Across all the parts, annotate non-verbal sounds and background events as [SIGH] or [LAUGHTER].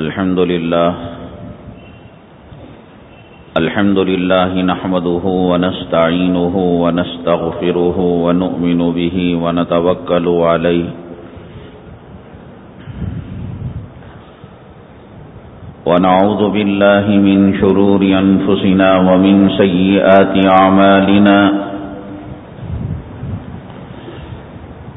الحمد لله الحمد لله نحمده ونستعينه ونستغفره ونؤمن به ونتوكل عليه. ونعوذ بالله من شرور أنفسنا ومن سيئات أعمالنا.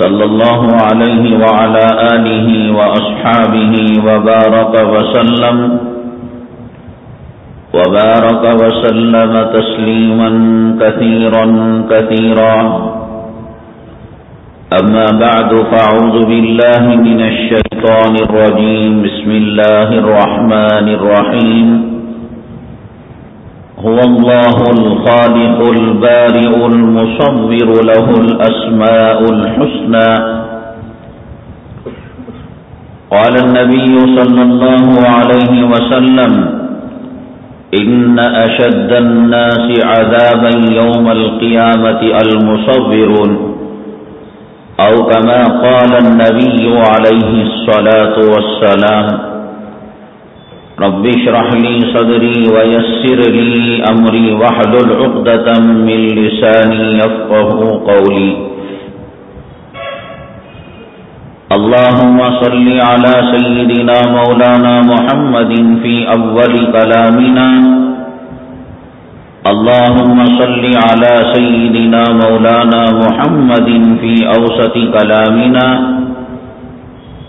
صلى الله عليه وعلى آله وأصحابه وبارك وسلم وبارك وسلم تسليما كثيرا كثيرا. أما بعد فاعوذ بالله من الشيطان الرجيم. بسم الله الرحمن الرحيم. هو الله الخالق البارئ المصور له الأسماء الحسنى. قال النبي صلى الله عليه وسلم إن أشد الناس عذابا يوم القيامة المصورون. أو كما قال النبي عليه الصلاة والسلام رب اشرح لي صدري ويسر لي أمري واحلل عقدة من لساني يفقه قولي. اللهم صل على سيدنا مولانا محمد في أول كلامنا. اللهم صل على سيدنا مولانا محمد في أوسط كلامنا.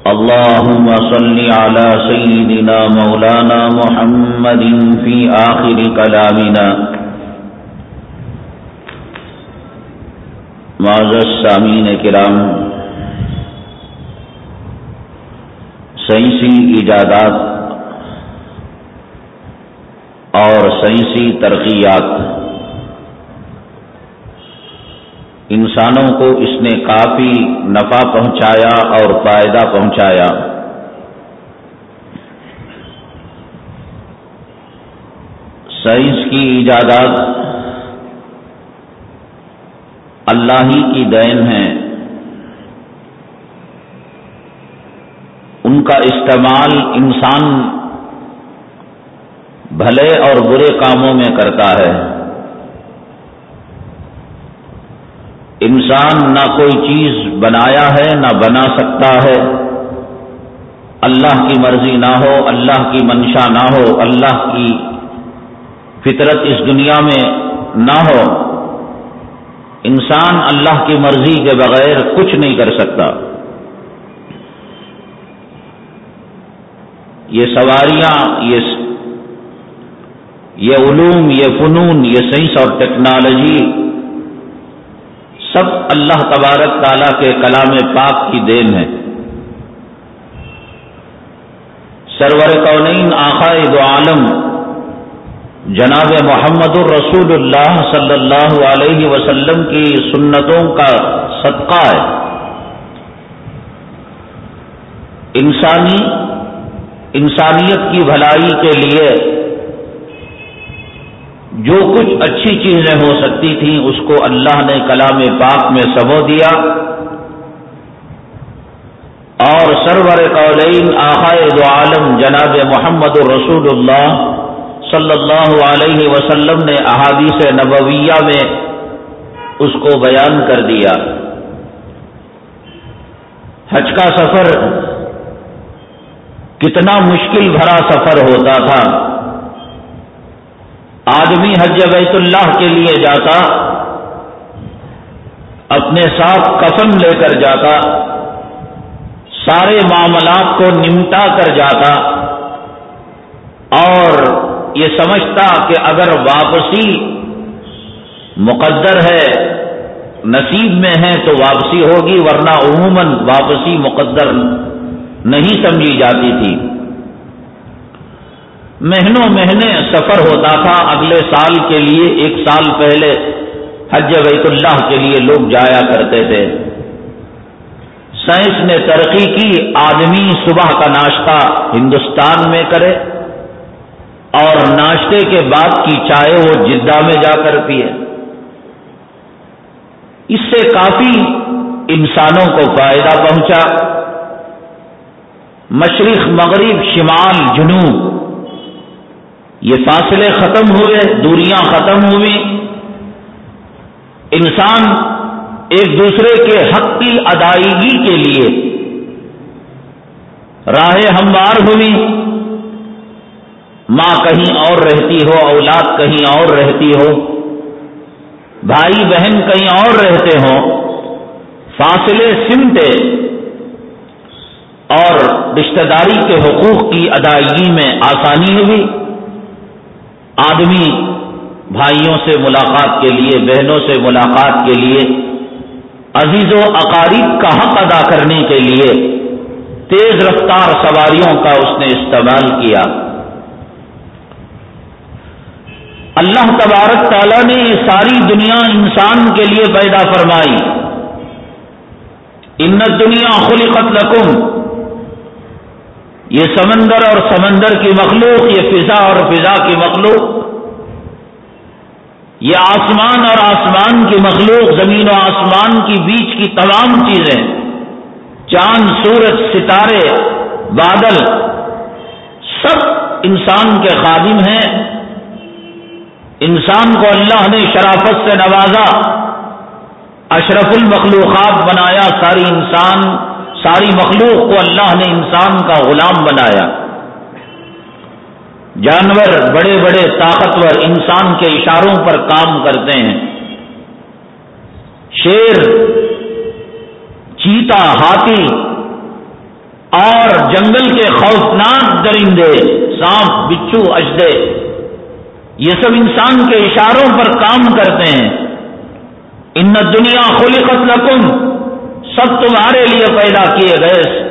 اللهم صل على سيدنا مولانا محمد في آخر كلامنا. معزز سامین کرام، سائنسی ایجادات اور سائنسی ترقیات انسانوں کو اس نے کافی نفع پہنچایا اور فائدہ پہنچایا۔ سائنس کی ایجادات اللہ ہی کی دین ہے ان کا استعمال انسان بھلے اور برے کاموں میں کرتا ہے۔ انسان نہ کوئی چیز بنایا ہے، نہ بنا سکتا ہے۔ اللہ کی مرضی نہ ہو، اللہ کی منشا نہ ہو، اللہ کی فطرت اس دنیا میں نہ ہو۔ انسان اللہ کی مرضی کے بغیر کچھ نہیں کر سکتا۔ یہ سواریاں، یہ یہ علوم، یہ فنون، یہ سائنس اور ٹیکنالوجی سب اللہ تبارک تعالیٰ کے کلام پاک کی دین ہے۔ سرور کونین آخائے دو عالم، جناب محمد الرسول اللہ صلی اللہ علیہ وسلم کی سنتوں کا صدقہ ہے۔ انسانی، انسانیت کی بھلائی کے لیے جو کچھ اچھی چیزیں ہو سکتی تھیں، اس کو اللہ نے کلام پاک میں سبو دیا۔ اور سرور قولین آخائے دو عالم جناب محمد الرسول اللہ صلی اللہ علیہ وسلم نے احادیث نبویہ میں اس کو بیان کر دیا۔ حج کا سفر کتنا مشکل بھرا سفر ہوتا تھا۔ آدمی حج بیت اللہ کے لیے جاتا، اپنے ساتھ کفن لے کر جاتا، سارے معاملات کو نمٹا کر جاتا، اور یہ سمجھتا کہ اگر واپسی مقدر ہے، نصیب میں ہے تو واپسی ہوگی، ورنہ عموماً واپسی مقدر نہیں سمجھی جاتی تھی۔ مہینوں مہینے سفر ہوتا تھا۔ اگلے سال کے لیے، ایک سال پہلے حج بیت اللہ کے لیے لوگ جایا کرتے تھے۔ سائنس نے ترقی کی، آدمی صبح کا ناشتہ ہندوستان میں کرے اور ناشتے کے بعد کی چائے وہ جدہ میں جا کر پیے۔ اس سے کافی انسانوں کو فائدہ پہنچا۔ مشرق، مغرب، شمال، جنوب یہ فاصلے ختم ہوئے دوریاں ختم ہوئی انسان ایک دوسرے کے حق کی ادائیگی کے لیے راہیں ہموار ہوئی ماں کہیں اور رہتی ہو، اولاد کہیں اور رہتی ہو۔ بھائی بہن کہیں اور رہتے ہوں۔ فاصلے سمٹے۔ اور رشتہ داری کے حقوق کی ادائیگی میں آسانی ہوئی۔ آدمی بھائیوں سے ملاقات کے لیے، بہنوں سے ملاقات کے لیے، عزیز و اقارب کا حق ادا کرنے کے لیے تیز رفتار سواریوں کا اس نے استعمال کیا۔ اللہ تبارک تعالیٰ نے یہ ساری دنیا انسان کے لیے پیدا فرمائی۔ ان دنیا خلقت لکم۔ یہ سمندر اور سمندر کی مخلوق، یہ فضا اور فضا کی مخلوق، یہ آسمان اور آسمان کی مخلوق، زمین و آسمان کی بیچ کی تمام چیزیں، چاند، سورج، ستارے، بادل، سب انسان کے خادم ہیں۔ انسان کو اللہ نے شرافت سے نوازا، اشرف المخلوقات بنایا ساری انسان۔ ساری مخلوق کو اللہ نے انسان کا غلام بنایا۔ جانور بڑے بڑے طاقتور انسان کے اشاروں پر کام کرتے ہیں۔ شیر، چیتا، ہاتھی اور جنگل کے خوفناک درندے، سانپ، بچھو، اجدے، یہ سب انسان کے اشاروں پر کام کرتے ہیں۔ ان دنیا خلقت لکم سب تمہارے لیے پیدا کیے گئے۔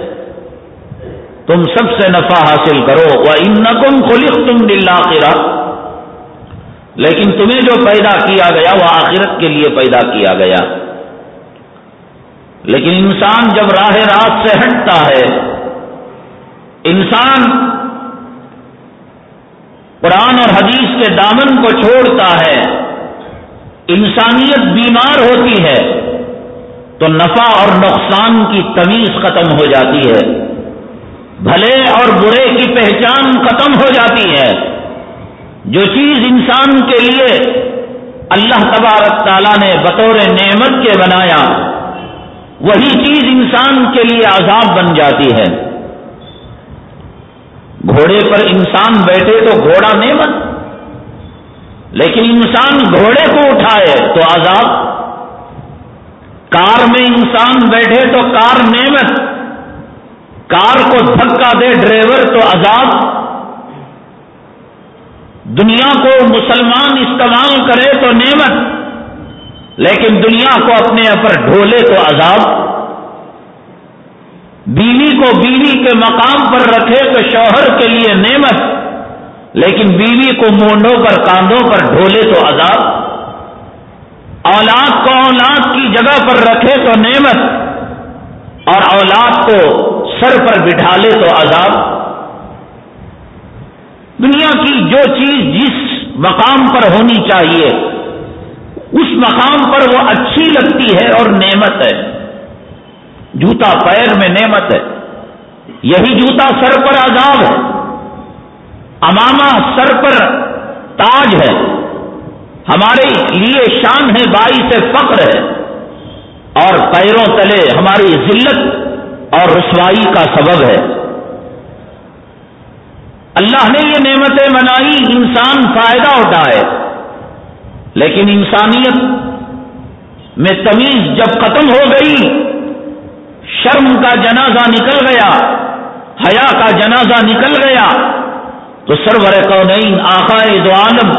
تم سب سے نفع حاصل کرو۔ وہ ان نقم خلق تم دلہ لیکن تمہیں جو پیدا کیا گیا، وہ آخرت کے لیے پیدا کیا گیا۔ لیکن انسان جب راہ رات سے ہٹتا ہے، انسان قرآن اور حدیث کے دامن کو چھوڑتا ہے۔ انسانیت بیمار ہوتی ہے۔ تو نفع اور نقصان کی تمیز ختم ہو جاتی ہے۔ بھلے اور برے کی پہچان ختم ہو جاتی ہے۔ جو چیز انسان کے لیے اللہ تبارک تعالیٰ نے بطور نعمت کے بنایا، وہی چیز انسان کے لیے عذاب بن جاتی ہے۔ گھوڑے پر انسان بیٹھے تو گھوڑا نعمت، لیکن انسان گھوڑے کو اٹھائے تو عذاب کار میں انسان بیٹھے تو کار نعمت کار کو دھکا دے ڈرائیور تو عذاب دنیا کو مسلمان استعمال کرے تو نعمت لیکن دنیا کو اپنے اوپر ڈھولے تو عذاب بیوی کو بیوی کے مقام پر رکھے تو شوہر کے لیے نعمت لیکن بیوی کو مونڈوں پر کاندھوں پر ڈھولے تو عذاب اولاد کو اولاد کی جگہ پر رکھے تو نعمت، اور اولاد کو سر پر بٹھا لے تو عذاب۔ دنیا کی جو چیز جس مقام پر ہونی چاہیے، اس مقام پر وہ اچھی لگتی ہے اور نعمت ہے۔ جوتا پیر میں نعمت ہے، یہی جوتا سر پر عذاب ہے۔ اماما سر پر تاج ہے۔ ہمارے لیے شان ہے بائی سے فخر ہے اور پیروں تلے ہماری ذلت اور رسوائی کا سبب ہے۔ اللہ نے یہ نعمتیں بنائی انسان فائدہ اٹھائے لیکن انسانیت میں تمیز جب ختم ہو گئی، شرم کا جنازہ نکل گیا، حیا کا جنازہ نکل گیا، تو سرور کو نہیں آخائے دو عالم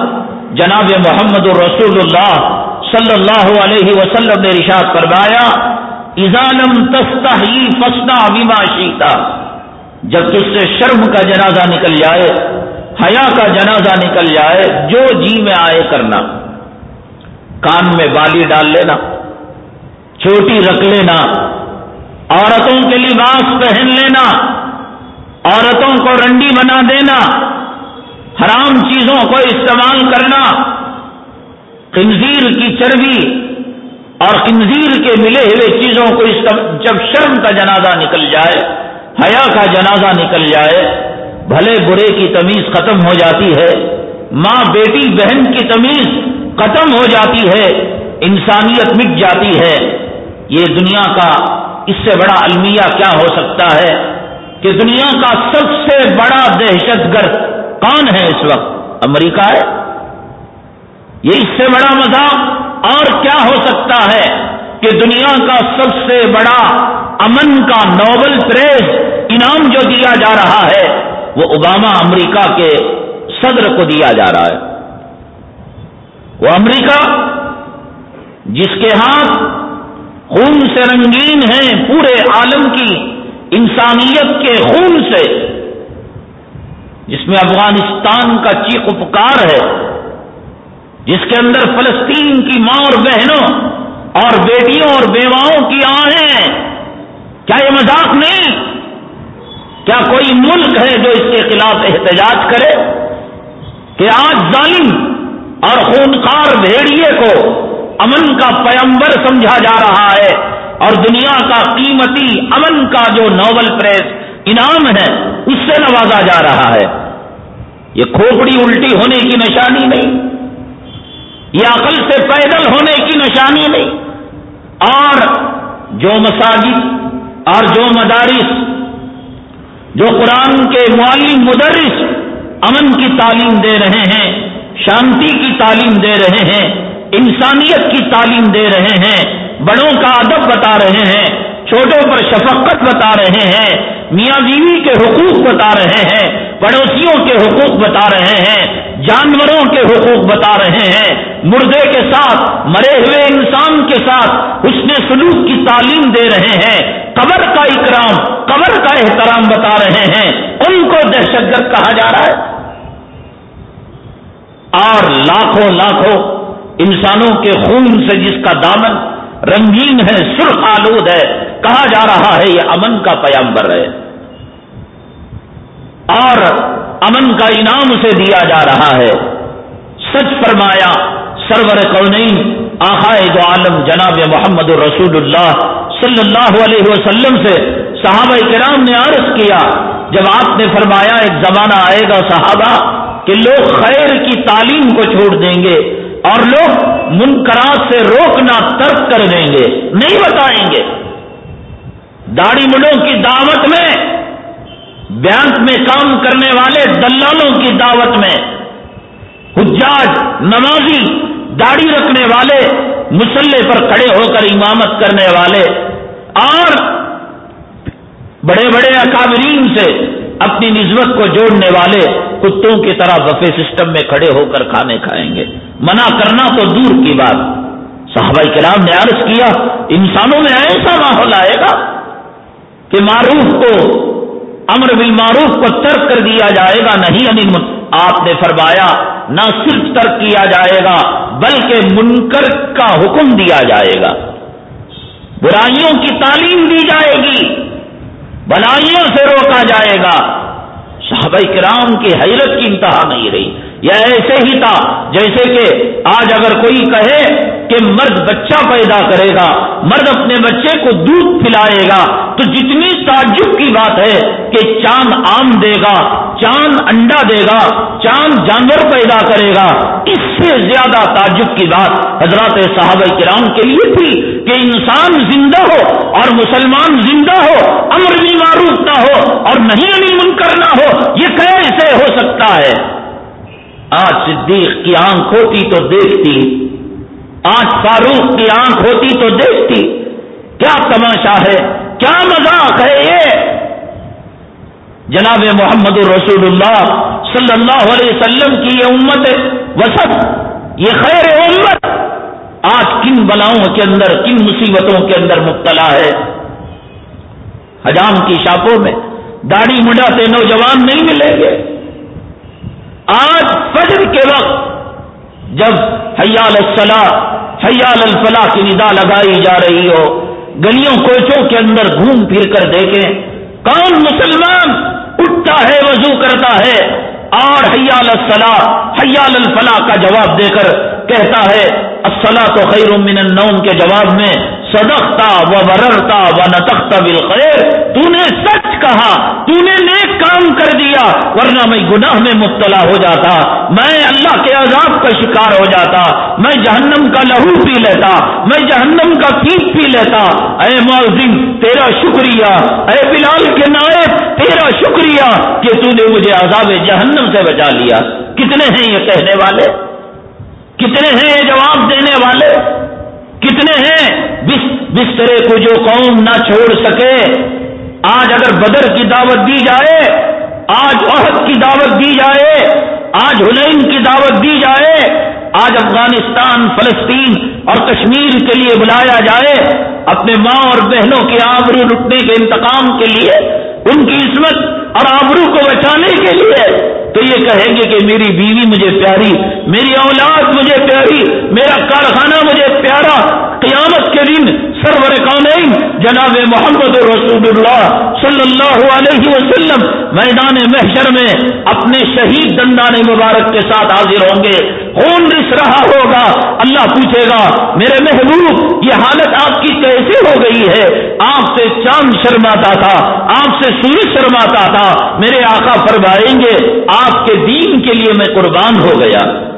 جناب محمد الرسول اللہ صلی اللہ علیہ وسلم نے رشاد فرمایا ایزانم تستا ہی فسنا ویما شیتا جب تج سے شرم کا جنازہ نکل جائے، حیا کا جنازہ نکل جائے، جو جی میں آئے کرنا۔ کان میں بالی ڈال لینا، چوٹی رکھ لینا۔ عورتوں کے لباس پہن لینا، عورتوں کو رنڈی بنا دینا۔ حرام چیزوں کو استعمال کرنا، خنزیر کی چربی اور خنزیر کے ملے ہوئے چیزوں کو جب شرم کا جنازہ نکل جائے، حیا کا جنازہ نکل جائے، بھلے برے کی تمیز ختم ہو جاتی ہے، ماں بیٹی بہن کی تمیز ختم ہو جاتی ہے، انسانیت مٹ جاتی ہے۔ یہ دنیا کا اس سے بڑا المیہ کیا ہو سکتا ہے؟ کہ دنیا کا سب سے بڑا دہشت گرد کون ہے اس وقت، امریکہ ہے۔ یہ اس سے بڑا مذاق اور کیا ہو سکتا ہے کہ دنیا کا سب سے بڑا امن کا نوبل پریز انعام جو دیا جا رہا ہے، وہ اوباما امریکہ کے صدر کو دیا جا رہا ہے۔ وہ امریکہ جس کے ہاتھ خون سے رنگین ہیں پورے عالم کی انسانیت کے خون سے جس میں افغانستان کا چیخ پکار ہے، جس کے اندر فلسطین کی ماں اور بہنوں اور بیٹیوں اور بیواؤں کی آہیں، کیا یہ مذاق نہیں؟ کیا کوئی ملک ہے جو اس کے خلاف احتجاج کرے کہ آج ظالم اور خونخار بھیڑیے کو امن کا پیمبر سمجھا جا رہا ہے اور دنیا کا قیمتی امن کا جو نوبل پریس انعام ہے، اس سے نوازا جا رہا ہے؟ یہ کھوپڑی الٹی ہونے کی نشانی نہیں، یہ عقل سے پیدل ہونے کی نشانی نہیں۔ اور جو مساجد، اور جو مدارس، جو قرآن کے معلم مدرس امن کی تعلیم دے رہے ہیں، شانتی کی تعلیم دے رہے ہیں، انسانیت کی تعلیم دے رہے ہیں، بڑوں کا ادب بتا رہے ہیں چھوٹوں پر شفقت بتا رہے ہیں، میاں بیوی کے حقوق بتا رہے ہیں، پڑوسیوں کے حقوق بتا رہے ہیں، جانوروں کے حقوق بتا رہے ہیں۔ مردے کے ساتھ، مرے ہوئے انسان کے ساتھ اس نے سلوک کی تعلیم دے رہے ہیں۔ قبر کا اکرام، قبر کا احترام بتا رہے ہیں۔ ان کو دہشت گرد کہا جا رہا ہے۔ اور لاکھوں لاکھوں انسانوں کے خون سے جس کا دامن رنگین ہے، سرخ آلود ہے۔ کہا جا رہا ہے یہ امن کا پیامبر ہے۔ اور امن کا انعام اسے دیا جا رہا ہے۔ سچ فرمایا، سرور قونین آخائے دو عالم جناب محمد الرسول اللہ صلی اللہ علیہ وسلم سے صحابہ کرام نے عرض کیا، جب آپ نے فرمایا ایک زمانہ آئے گا صحابہ کہ لوگ خیر کی تعلیم کو چھوڑ دیں گے اور لوگ منکرات سے روکنا ترک کر دیں گے، نہیں بتائیں گے۔ داڑی مڈوں کی دعوت میں، بینک میں کام کرنے والے دلالوں کی دعوت میں، حجاج، نمازی، داڑھی رکھنے والے، مسلح پر کھڑے ہو کر امامت کرنے والے، اور بڑے بڑے اکابرین سے اپنی نسبت کو جوڑنے والے کتوں کی طرح بفے سسٹم میں کھڑے ہو کر کھانے کھائیں گے۔ منع کرنا تو دور کی بات۔ صحابہ کرام نے عرض کیا، انسانوں میں ایسا ماحول آئے گا کہ معروف کو امر بالمعروف کو ترک کر دیا جائے گا، نہیں انل آپ نے فرمایا نہ صرف ترک کیا جائے گا، بلکہ منکر کا حکم دیا جائے گا۔ برائیوں کی تعلیم دی جائے گی، بلائیوں سے روکا جائے گا۔ صحابہ کرام کی حیرت کی انتہا نہیں رہی۔ یہ ایسے ہی تھا جیسے کہ آج اگر کوئی کہے کہ مرد بچہ پیدا کرے گا، مرد اپنے بچے کو دودھ پلائے گا، تو جتنی تعجب کی بات ہے کہ چاند آم دے گا، چاند انڈا دے گا، چاند جانور پیدا کرے گا، اس سے زیادہ تعجب کی بات حضرات صحابہ کرام کے لیے تھی کہ انسان زندہ ہو اور مسلمان زندہ ہو، امر بھی معروف نہ ہو اور نہیں انی منکر نہ ہو، یہ کیسے ہو سکتا ہے؟ آج صدیق کی آنکھ ہوتی تو دیکھتی، آج فاروق کی آنکھ ہوتی تو دیکھتی۔ کیا تماشا ہے، کیا مذاق ہے یہ؟ جناب محمد الرسول اللہ صلی اللہ علیہ وسلم کی یہ امت وسط، یہ خیر امت، آج کن بلاؤں کے اندر، کن مصیبتوں کے اندر مبتلا ہے؟ حجام کی شاپوں میں داڑھی مڈاتے نوجوان نہیں ملیں گے۔ آج فجر کے وقت جب حیال الصلاح حیال الفلاح کی ندا لگائی جا رہی ہو، گلیوں کوچوں کے اندر گھوم پھر کر دیکھیں، کون مسلمان اٹھتا ہے، وضو کرتا ہے اور حیال الصلاح حیال الفلاح کا جواب دے کر کہتا ہے الصلاح تو خیر من النوم کے جواب میں، صدقتا و بررتا و نتختا بالخیر تو نے سچ کہا تو نے نیک کام کر دیا، ورنہ میں گناہ میں مبتلا ہو جاتا، میں اللہ کے عذاب کا شکار ہو جاتا، میں جہنم کا لہو پی لیتا، میں جہنم کا پیپ پی لیتا، اے معذم، تیرا شکریہ، اے بلال کے نائب تیرا شکریہ کہ تو نے مجھے عذاب جہنم سے بچا لیا۔ کتنے ہیں یہ کہنے والے؟ کتنے ہیں یہ جواب دینے والے؟ کتنے ہیں؟ بسترے کو جو قوم نہ چھوڑ سکے، آج اگر بدر کی دعوت دی جائے، آج عہد کی دعوت دی جائے، آج حلین کی دعوت دی جائے، آج افغانستان، فلسطین اور کشمیر کے لیے بلایا جائے، اپنے ماں اور بہنوں کے آبرو لٹنے کے انتقام کے لیے، ان کی عصمت اور آبرو کو بچانے کے لیے تو یہ کہیں گے کہ میری بیوی مجھے پیاری، میری اولاد مجھے پیاری، میرا کارخانہ مجھے پیارا۔ قیامت کے دن سرور کونین، جناب محمد رسول اللہ صلی اللہ علیہ وسلم میدان محشر میں اپنے شہید دندان مبارک کے ساتھ حاضر ہوں گے۔ خون رس رہا ہوگا، اللہ پوچھے گا، میرے محبوب، یہ حالت آپ کی کیسے ہو گئی ہے؟ آپ سے چاند شرماتا تھا، آپ سے سورج شرماتا تھا میرے آقا فرمائیں گے، آپ کے دین کے لیے میں قربان ہو گیا۔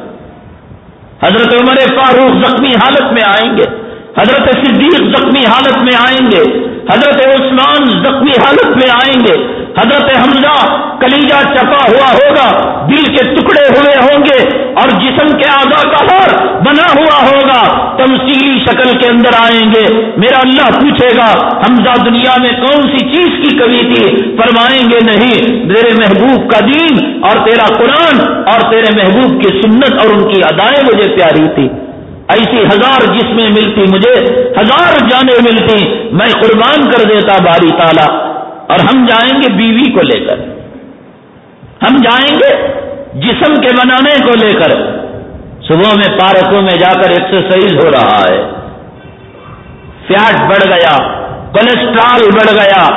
حضرت عمر فاروق زخمی حالت میں آئیں گے۔ حضرت صدیق زخمی حالت میں آئیں گے، حضرت عثمان زخمی حالت میں آئیں گے، حضرت حمزہ کلیجا چپا ہوا ہوگا، دل کے ٹکڑے ہوئے ہوں گے اور جسم کے آگا کا ہار بنا ہوا ہوگا، تمثیلی شکل کے اندر آئیں گے۔ میرا اللہ پوچھے گا، حمزہ دنیا میں کون سی چیز کی کمی تھی؟ فرمائیں گے نہیں، میرے محبوب کا دین اور تیرا قرآن اور تیرے محبوب کی سنت اور ان کی ادائیں مجھے پیاری تھی۔ ایسی ہزار جسمیں ملتی مجھے، ہزار جانیں ملتی، میں قربان کر دیتا باری تالا اور ہم جائیں گے بیوی کو لے کر۔ ہم جائیں گے جسم کے بنانے کو لے کر۔ صبح میں پارکوں میں جا کر ایکسرسائز ہو رہا ہے۔ فیٹ بڑھ گیا کولسٹرال بڑھ گیا،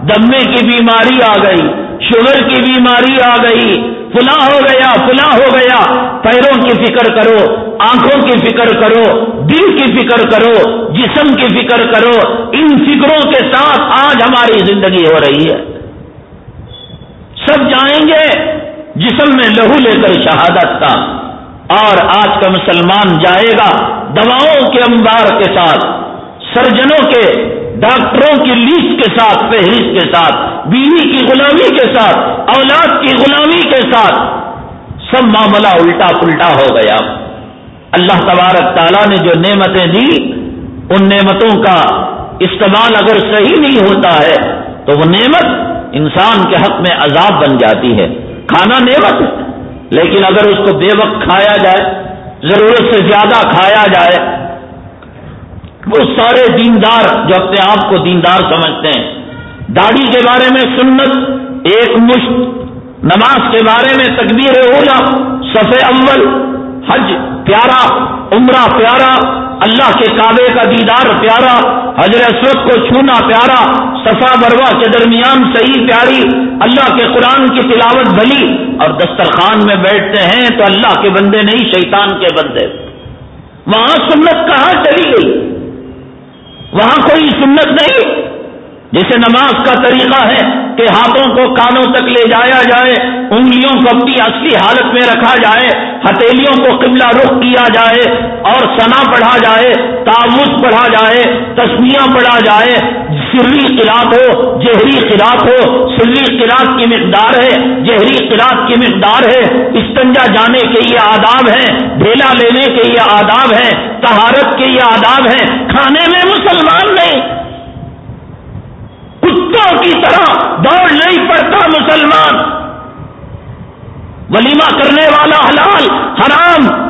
دمے کی بیماری آ گئی، شوگر کی بیماری آ گئی، فلاں ہو گیا، فلاں ہو گیا۔ پیروں کی فکر کرو آنکھوں کی فکر کرو، دل کی فکر کرو، جسم کی فکر کرو، ان فکروں کے ساتھ آج ہماری زندگی ہو رہی ہے۔ سب جائیں گے جسم میں لہو لے کر شہادت کا۔ اور آج کا مسلمان جائے گا دواؤں کے انبار کے ساتھ، سرجنوں کے، ڈاکٹروں کی لیسٹ کے ساتھ، فہرست کے ساتھ، بیوی کی غلامی کے ساتھ، اولاد کی غلامی کے ساتھ۔ سب معاملہ الٹا پلٹا ہو گیا۔ اللہ تبارک تعالیٰ نے جو نعمتیں دی، ان نعمتوں کا استعمال اگر صحیح نہیں ہوتا ہے، تو وہ نعمت انسان کے حق میں عذاب بن جاتی ہے۔ کھانا نعمت لیکن اگر اس کو بے وقت کھایا جائے، ضرورت سے زیادہ کھایا جائے، وہ سارے دیندار جو اپنے آپ کو دیندار سمجھتے ہیں، داڑھی کے بارے میں سنت، ایک مشت، نماز کے بارے میں تکبیر اولا صفح اول، حج پیارا، عمرہ پیارا، اللہ کے کعبے کا دیدار پیارا حضر اسود کو چھونا پیارا، صفا بروا کے درمیان صحیح پیاری، اللہ کے قرآن کی تلاوت بھلی، اور دسترخوان میں بیٹھتے ہیں تو اللہ کے بندے نہیں، شیطان کے بندے۔ وہاں سنت کہاں چلی گئی؟ وہاں کوئی سنت نہیں۔ جیسے نماز کا طریقہ ہے کہ ہاتھوں کو کانوں تک لے جایا جائے، انگلیوں کو اپنی اصلی حالت میں رکھا جائے، ہتھیلیوں کو قبلہ رخ کیا جائے اور سنا پڑھا جائے تعوض پڑھا جائے تسمیاں پڑھا جائے۔ سری قلعت ہو، جہری قلعت ہو، سری قلعت کی مقدار ہے، جہری قلعت کی مقدار ہے۔ استنجا جانے کے یہ آداب ہیں ڈھیلا لینے کے یہ آداب ہیں تہارت کے یہ آداب ہیں۔ کھانے میں مسلمان نہیں۔ کتوں کی طرح دوڑ نہیں پڑتا مسلمان؟ ولیمہ کرنے والا حلال، حرام؟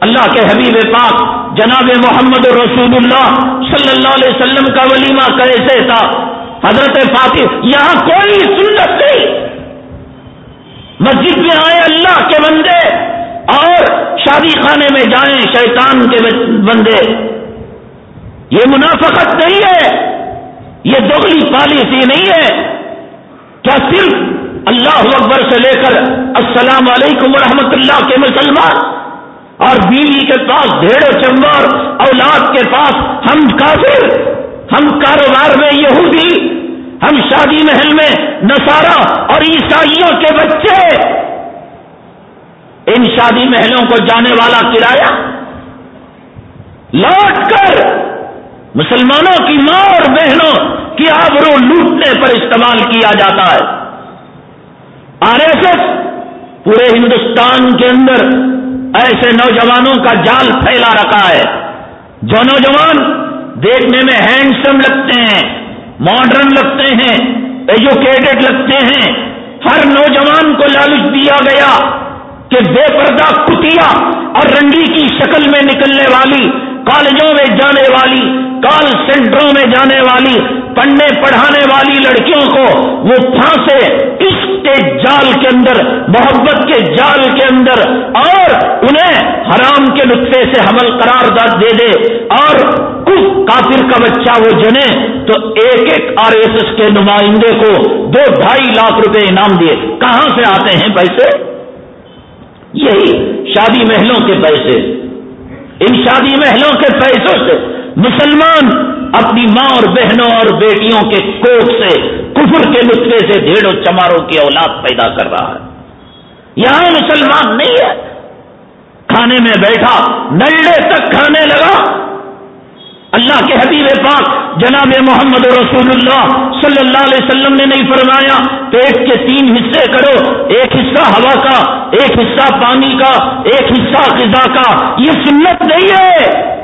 اللہ کے حبیب پاک جناب محمد رسول اللہ صلی اللہ علیہ وسلم کا ولیمہ کیسے تھا؟ حضرت فاتح یہاں کوئی سنت نہیں۔ مسجد میں آئے اللہ کے بندے اور شادی خانے میں جائیں شیطان کے بندے۔ یہ منافقت نہیں ہے۔ یہ دوگلی پالیسی نہیں ہے کیا صرف اللہ اکبر سے لے کر السلام علیکم ورحمۃ اللہ کے مسلمان اور بیوی کے پاس ڈھیڑ چمبر اولاد کے پاس ہم کافر، ہم کاروبار میں یہودی، ہم شادی محل میں نسارا اور عیسائیوں کے بچے۔ ان شادی محلوں کو جانے والا کرایہ لوٹ کر مسلمانوں کی ماں اور بہنوں کی آبرو لوٹنے پر استعمال کیا جاتا ہے۔ آر ایس ایس پورے ہندوستان کے اندر ایسے نوجوانوں کا جال پھیلا رکھا ہے۔ جو نوجوان دیکھنے میں ہینڈسم لگتے ہیں، ماڈرن لگتے ہیں، ایجوکیٹڈ لگتے ہیں، ہر نوجوان کو لالچ دیا گیا کہ بے پردہ کتیا اور رنگی کی شکل میں نکلنے والی، کالجوں میں جانے والی کال سینٹروں میں جانے والی، پڑھنے پڑھانے والی لڑکیوں کو وہ پھانسے اس کے جال کے اندر، محبت کے جال کے اندر، اور انہیں حرام کے نطفے سے حمل قرار داد دے دے اور کچھ کافر کا بچہ وہ جنے تو ایک ایک آر ایس ایس کے نمائندے کو دو ڈھائی لاکھ روپے انعام دیے۔ کہاں سے آتے ہیں پیسے؟ یہی شادی محلوں کے پیسے۔ ان شادی محلوں کے پیسوں سے مسلمان اپنی ماں اور بہنوں اور بیٹیوں کے کوٹ سے، کفر کے نسخے سے ڈھیڑوں چماروں کی اولاد پیدا کر رہا ہے۔ یہاں مسلمان نہیں ہے۔ کھانے میں بیٹھا نلڈے تک کھانے لگا۔ اللہ کے حبیب پاک جناب محمد رسول اللہ صلی اللہ علیہ وسلم نے نہیں فرمایا، پیٹ کے تین حصے کرو، ایک حصہ ہوا کا، ایک حصہ پانی کا، ایک حصہ غذا کا۔ یہ سنت نہیں ہے۔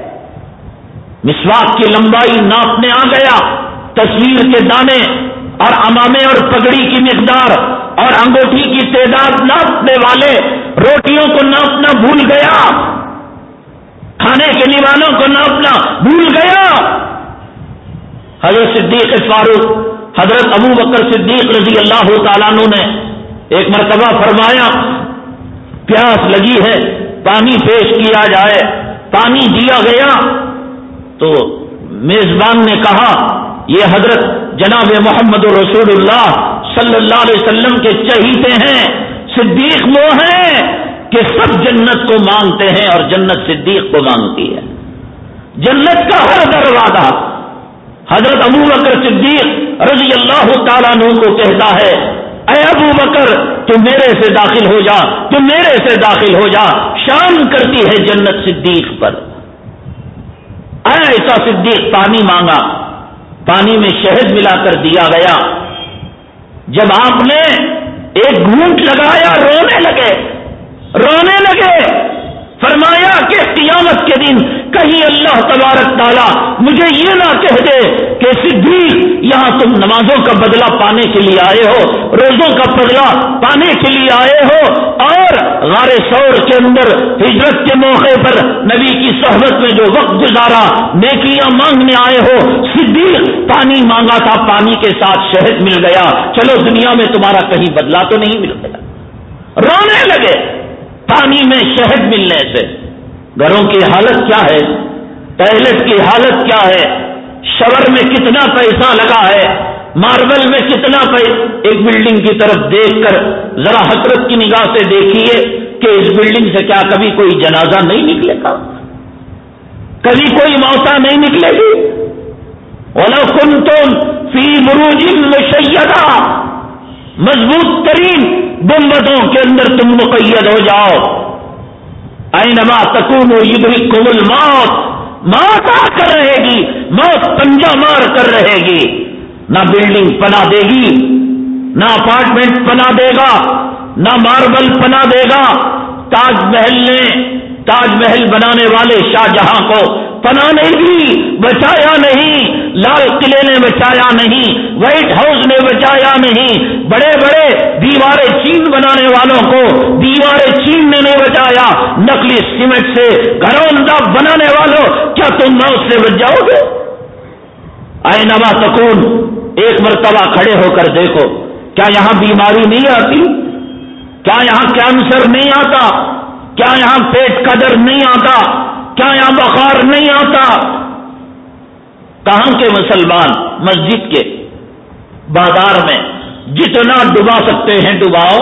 مسواک کی لمبائی ناپنے آ گیا، تصویر کے دانے اور امامے اور پگڑی کی مقدار اور انگوٹھی کی تعداد ناپنے والے روٹیوں کو ناپنا بھول گیا، کھانے کے لیوانوں کو ناپنا بھول گیا۔ حضرت صدیق فاروق، حضرت ابو بکر صدیق رضی اللہ تعالیٰ نے ایک مرتبہ فرمایا، پیاس لگی ہے، پانی پیش کیا جائے، پانی دیا گیا۔ تو میزبان نے کہا، یہ حضرت جناب محمد رسول اللہ صلی اللہ علیہ وسلم کے چہیتے ہیں، صدیق وہ ہیں کہ سب جنت کو مانگتے ہیں اور جنت صدیق کو مانگتی ہے۔ جنت کا ہر دروازہ حضرت ابو بکر صدیق رضی اللہ تعالیٰ عنہ کو کہتا ہے، اے ابو بکر، تو میرے سے داخل ہو جا، تو میرے سے داخل ہو جا شام کرتی ہے جنت صدیق پر۔ ایسا صدیق، پانی مانگا۔ پانی میں شہد ملا کر دیا گیا۔ جب آپ نے ایک گھونٹ لگایا، رونے لگے۔ رونے لگے۔ فرمایا کہ قیامت کے دن کہیں اللہ تبارک تعالیٰ مجھے یہ نہ کہہ دے کہ صدیق یہاں تم نمازوں کا بدلہ پانے کے لیے آئے ہو، روزوں کا بدلہ پانے کے لیے آئے ہو، اور غار سور کے اندر، ہجرت کے موقع پر نبی کی صحبت میں جو وقت گزارا، نیکیاں مانگنے آئے ہو، صدیق پانی مانگا تھا، پانی کے ساتھ شہد مل گیا۔ چلو دنیا میں تمہارا کہیں بدلا تو نہیں مل گیا رونے لگے پانی میں شہد ملنے سے۔ گھروں کی حالت کیا ہے؟ ٹائلٹ کی حالت کیا ہے؟ شور میں کتنا پیسہ لگا ہے، ماربل میں کتنا پیسہ۔ ایک بلڈنگ کی طرف دیکھ کر ذرا حسرت کی نگاہ سے دیکھیے کہ اس بلڈنگ سے کیا کبھی کوئی جنازہ نہیں نکلے گا۔ کبھی کوئی موتا نہیں نکلے گی۔ کن تم فی مروج مشیدہ مضبوط ترین گنبدوں کے اندر تم مقید ہو جاؤ۔ اینما تکون یدری کمل موت موت آ کر رہے گی، موت پنجا مار کر رہے گی۔ نہ بلڈنگ پنا دے گی، نہ اپارٹمنٹ پنا دے گا، نہ ماربل پنا دے گا۔ تاج محل نے تاج محل بنانے والے شاہ جہاں کو پنا نہیں دی، بچایا نہیں، لال قلعے نے بچایا نہیں، وائٹ ہاؤس نے بچایا نہیں، بڑے بڑے دیواریں چین بنانے والوں کو دیواریں چین نے نہیں بچایا، نقلی سیمنٹ سے گھروں بنانے والوں، کیا تم موت سے بچ جاؤ گے؟ آئے نما سکون، ایک مرتبہ کھڑے ہو کر دیکھو، کیا یہاں بیماری نہیں آتی؟ کیا یہاں کینسر نہیں آتا؟ کیا یہاں پیٹ کا نہیں آتا؟ کیا یہاں بخار نہیں آتا؟ کہاں کے مسلمان مسجد کے بازار میں جتنا ڈبا سکتے ہیں ڈباؤ،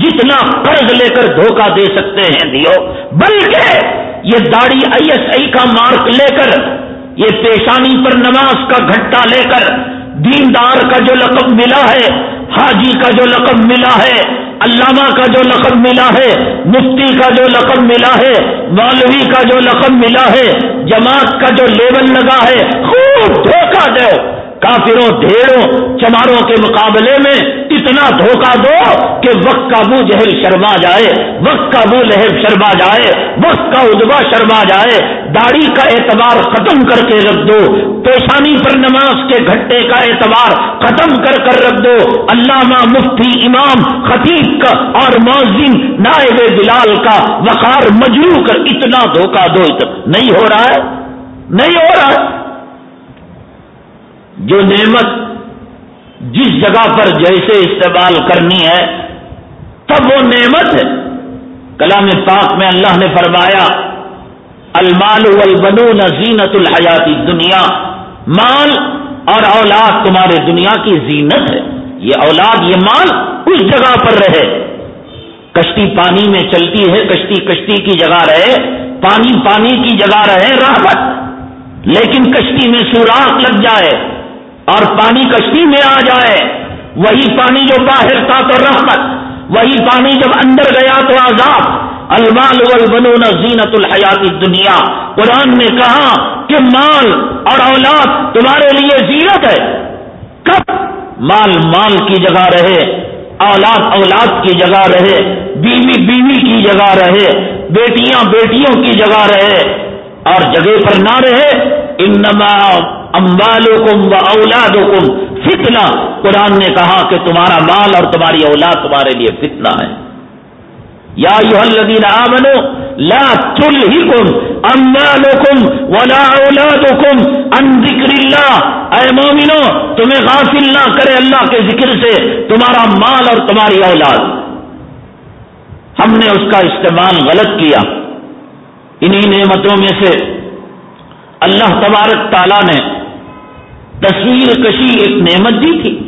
جتنا قرض لے کر دھوکہ دے سکتے ہیں دیو، بلکہ یہ داڑھی آئی ایس آئی کا مارک لے کر، یہ پیشانی پر نماز کا گھٹا لے کر، دیندار کا جو لقب ملا ہے، حاجی کا جو لقب ملا ہے علامہ کا جو لقب ملا ہے، مفتی کا جو لقب ملا ہے، مولوی کا جو لقب ملا ہے، جماعت کا جو لیبل لگا ہے، خوب دھوکہ دو۔ کافروں، ڈھیروں، چماروں کے مقابلے میں اتنا دھوکہ دو کہ وقت کا بو جہل شرما جائے، وقت کا بو لہر شرما جائے، وقت کا ادبا شرما جائے، داڑھی کا اعتبار ختم کر کے رکھ دو، پیشانی پر نماز کے گھٹے کا اعتبار ختم کر کر رکھ دو، علامہ مفتی امام خطیب کا اور موزن نائب بلال کا وقار مجرو کر اتنا دھوکہ دو نہیں ہو رہا ہے؟ نہیں ہو رہا ہے۔ جو نعمت جس جگہ پر جیسے استعمال کرنی ہے، تب وہ نعمت ہے۔ کلام پاک میں اللہ نے فرمایا، المال والبنون زینت الحیاتی دنیا مال اور اولاد تمہارے دنیا کی زینت ہے۔ یہ اولاد، یہ مال اس جگہ پر رہے۔ کشتی پانی میں چلتی ہے، کشتی کشتی کی جگہ رہے، پانی پانی کی جگہ رہے، راحت۔ لیکن کشتی میں سوراخ لگ جائے۔ اور پانی کشتی میں آ جائے۔ وہی پانی جو باہر تھا تو رحمت، وہی پانی جب اندر گیا تو آزاد المال والبنون زینت الحیات دنیا قرآن نے کہا کہ مال اور اولاد تمہارے لیے زینت ہے۔ کب؟ مال مال کی جگہ رہے، اولاد اولاد کی جگہ رہے، بیوی بیوی کی جگہ رہے، بیٹیاں بیٹیوں کی جگہ رہے۔ اور جگہ پر نہ رہے، انما اموالکم و اولادکم فتنہ۔ قرآن نے کہا کہ تمہارا مال اور تمہاری اولاد تمہارے لیے فتنہ ہے۔ یا الذین آمنوا لا تلہکم اموالکم ولا اولادکم ان ذکر اللہ اے مومنو، تمہیں غافل نہ کرے اللہ کے ذکر سے تمہارا مال اور تمہاری اولاد۔ ہم نے اس کا استعمال غلط کیا۔ انہی نعمتوں میں سے اللہ تبارک تعالیٰ نے تصویر کشی ایک نعمت دی تھی۔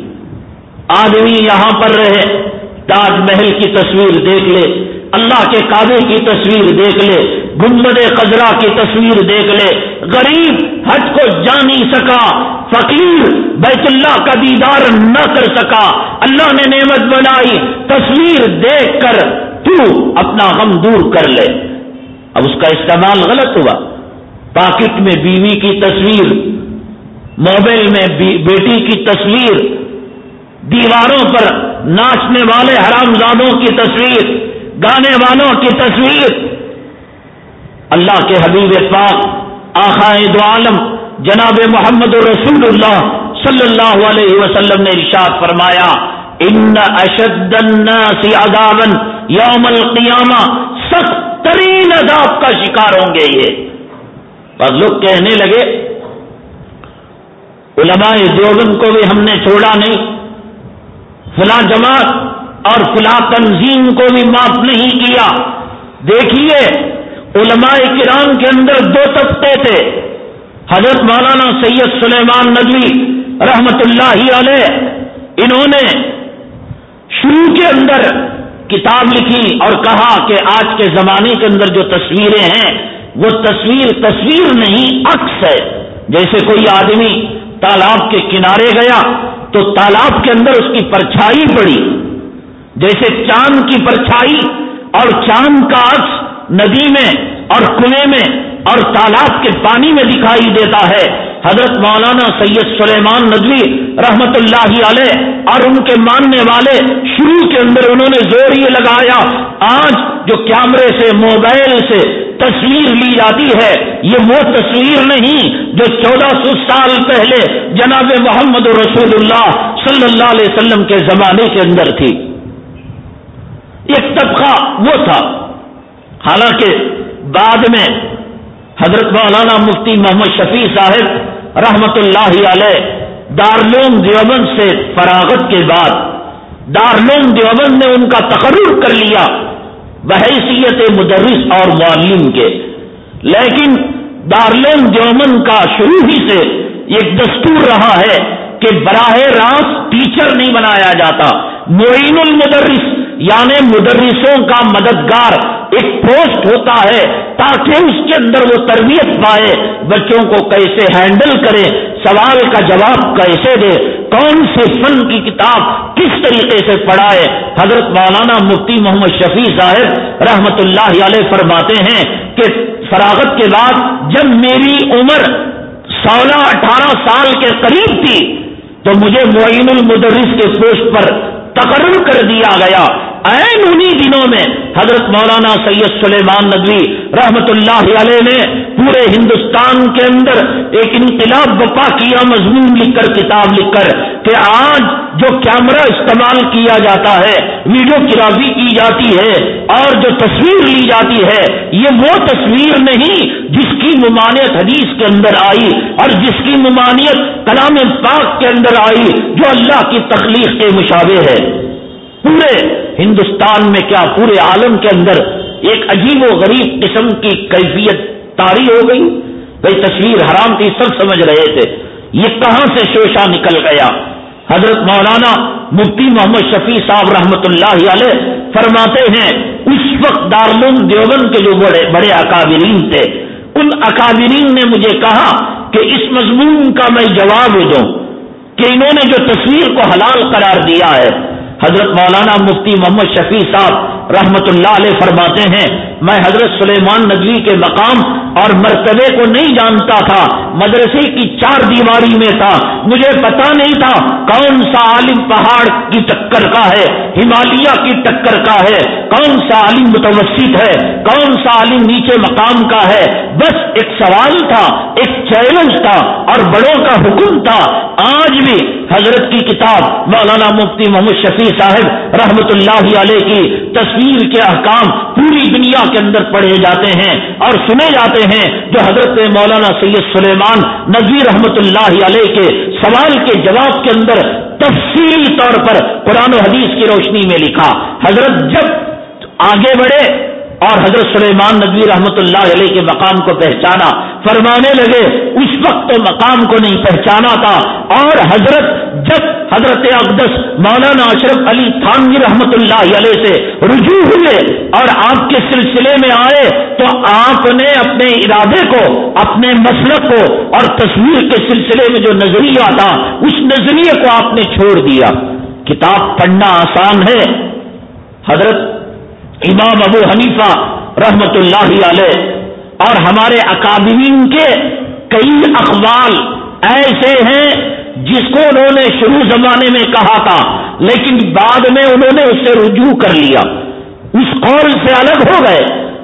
آدمی یہاں پر رہے، تاج محل کی تصویر دیکھ لے، اللہ کے کعبے کی تصویر دیکھ لے، گنبد قزرا کی تصویر دیکھ لے۔ غریب حج کو جا نہیں سکا، فقیر بیت اللہ کا دیدار نہ کر سکا۔ اللہ نے نعمت بنائی، تصویر دیکھ کر تو اپنا غم دور کر لے۔ اب اس کا استعمال غلط ہوا۔ پاکٹ میں بیوی کی تصویر موبائل میں بیٹی کی تصویر، دیواروں پر ناچنے والے حرام زادوں کی تصویر، گانے والوں کی تصویر۔ اللہ کے حبیب پاک آخائد عالم، جناب محمد رسول اللہ صلی اللہ علیہ وسلم نے ارشاد فرمایا، ان اشد الناس عذابا یوم القیامہ سخت ترین عذاب کا شکار ہوں گے یہ۔ اور لوگ کہنے لگے علماء دیوبند کو بھی ہم نے چھوڑا نہیں۔ فلاں جماعت اور فلاں تنظیم کو بھی معاف نہیں کیا۔ دیکھیے، علماء کرام کے اندر دو طبقے تھے۔ حضرت مولانا سید سلیمان ندوی رحمت اللہ علیہ، انہوں نے شروع کے اندر کتاب لکھی اور کہا کہ آج کے زمانے کے اندر جو تصویریں ہیں، وہ تصویر تصویر نہیں، عکس ہے۔ جیسے کوئی آدمی تالاب کے کنارے گیا تو تالاب کے اندر اس کی پرچھائی پڑی۔ جیسے چاند کی پرچھائی اور چاند کا عکس ندی میں اور کنویں میں اور تالاب کے پانی میں دکھائی دیتا ہے۔ حضرت مولانا سید سلیمان ندوی رحمت اللہ علیہ اور ان کے ماننے والے شروع کے اندر انہوں نے زور یہ لگایا، آج جو کیمرے سے، موبائل سے تصویر لی جاتی ہے۔ یہ وہ تصویر نہیں جو چودہ سو سال پہلے جناب محمد رسول اللہ صلی اللہ علیہ وسلم کے زمانے کے اندر تھی۔ ایک طبقہ وہ تھا۔ حالانکہ بعد میں حضرت مولانا مفتی محمد شفیع صاحب رحمت اللہ علیہ دارلوم دیوبند سے فراغت کے بعد دارلوم دیوبند نے ان کا تقرر کر لیا۔ بحیثیت مدرس اور معلم کے۔ لیکن دارلوم جومن کا شروع ہی سے ایک دستور رہا ہے کہ براہ راست ٹیچر نہیں بنایا جاتا، معین المدرس۔ یعنی مدرسوں کا مددگار ایک پوسٹ ہوتا ہے تاکہ اس کے اندر وہ تربیت پائے، بچوں کو کیسے ہینڈل کرے، سوال کا جواب کیسے دے، کون سے فن کی کتاب کس طریقے سے پڑھائے؟ حضرت مولانا مفتی محمد شفیع صاحب رحمت اللہ علیہ فرماتے ہیں کہ فراغت کے بعد جب میری عمر سولہ اٹھارہ سال کے قریب تھی تو مجھے معین المدرس کے پوسٹ پر تقرر کر دیا گیا۔ این انہی دنوں میں حضرت مولانا سید سلیمان ندوی رحمت اللہ علیہ نے پورے ہندوستان کے اندر ایک انقلاب بپا کیا، مضمون لکھ کر، کتاب لکھ کر کہ آج جو کیمرہ استعمال کیا جاتا ہے، ویڈیو گرافی کی جاتی ہے اور جو تصویر لی جاتی ہے، یہ وہ تصویر نہیں جس کی ممانعت حدیث کے اندر آئی اور جس کی ممانعت کلام پاک کے اندر آئی جو اللہ کی تخلیق کے مشابے ہے۔ پورے ہندوستان میں کیا پورے عالم کے اندر ایک عجیب و غریب قسم کی کیفیت تاری ہو گئی؟ بھائی تصویر حرام تھی، سب سمجھ رہے تھے۔ یہ کہاں سے شوشا نکل گیا؟ حضرت مولانا مفتی محمد شفیع صاحب رحمت اللہ علیہ فرماتے ہیں، اس وقت دارالعلوم دیوبند کے جو بڑے بڑے اکابرین تھے، ان اکابرین نے مجھے کہا کہ اس مضمون کا میں جواب دوں کہ انہوں نے جو تصویر کو حلال قرار دیا ہے حضرت مولانا مفتی محمد شفیع صاحب رحمت اللہ علیہ فرماتے ہیں، میں حضرت سلیمان ندوی کے مقام اور مرتبے کو نہیں جانتا تھا، مدرسے کی چار دیواری میں تھا۔ مجھے پتا نہیں تھا کون سا عالم پہاڑ کی ٹکر کا ہے، ہمالیہ کی ٹکر کا ہے۔ کون سا عالم متوسط ہے، کون سا عالم نیچے مقام کا ہے۔ بس ایک سوال تھا، ایک چیلنج تھا اور بڑوں کا حکم تھا۔ آج بھی حضرت کی کتاب مولانا مفتی محمد شفیع صاحب رحمت اللہ علیہ کی تصویر کے احکام پوری دنیا کے اندر پڑھے جاتے ہیں اور سنے جاتے ہیں جو حضرت مولانا سید سلیمان نظیر رحمت اللہ علیہ کے سوال کے جواب کے اندر تفصیلی طور پر قرآن و حدیث کی روشنی میں لکھا، حضرت جب آگے بڑھے اور حضرت سلیمان نبی رحمت اللہ علیہ کے مقام کو پہچانا۔ فرمانے لگے، اس وقت تو مقام کو نہیں پہچانا تھا۔ اور حضرت، جب حضرت اقدس مولانا اشرف علی تھانوی رحمت اللہ علیہ سے رجوع ہوئے اور آپ کے سلسلے میں آئے، تو آپ نے اپنے ارادے کو، اپنے مسلک کو اور تصویر کے سلسلے میں جو نظریہ تھا، اس نظریے کو آپ نے چھوڑ دیا۔ کتاب پڑھنا آسان ہے۔ حضرت امام ابو حنیفہ رحمت اللہ علیہ اور ہمارے اکادمین کے کئی اخبار ایسے ہیں جس کو انہوں نے شروع زمانے میں کہا تھا، لیکن بعد میں انہوں نے اس سے رجوع کر لیا۔ اس قول سے الگ ہو گئے،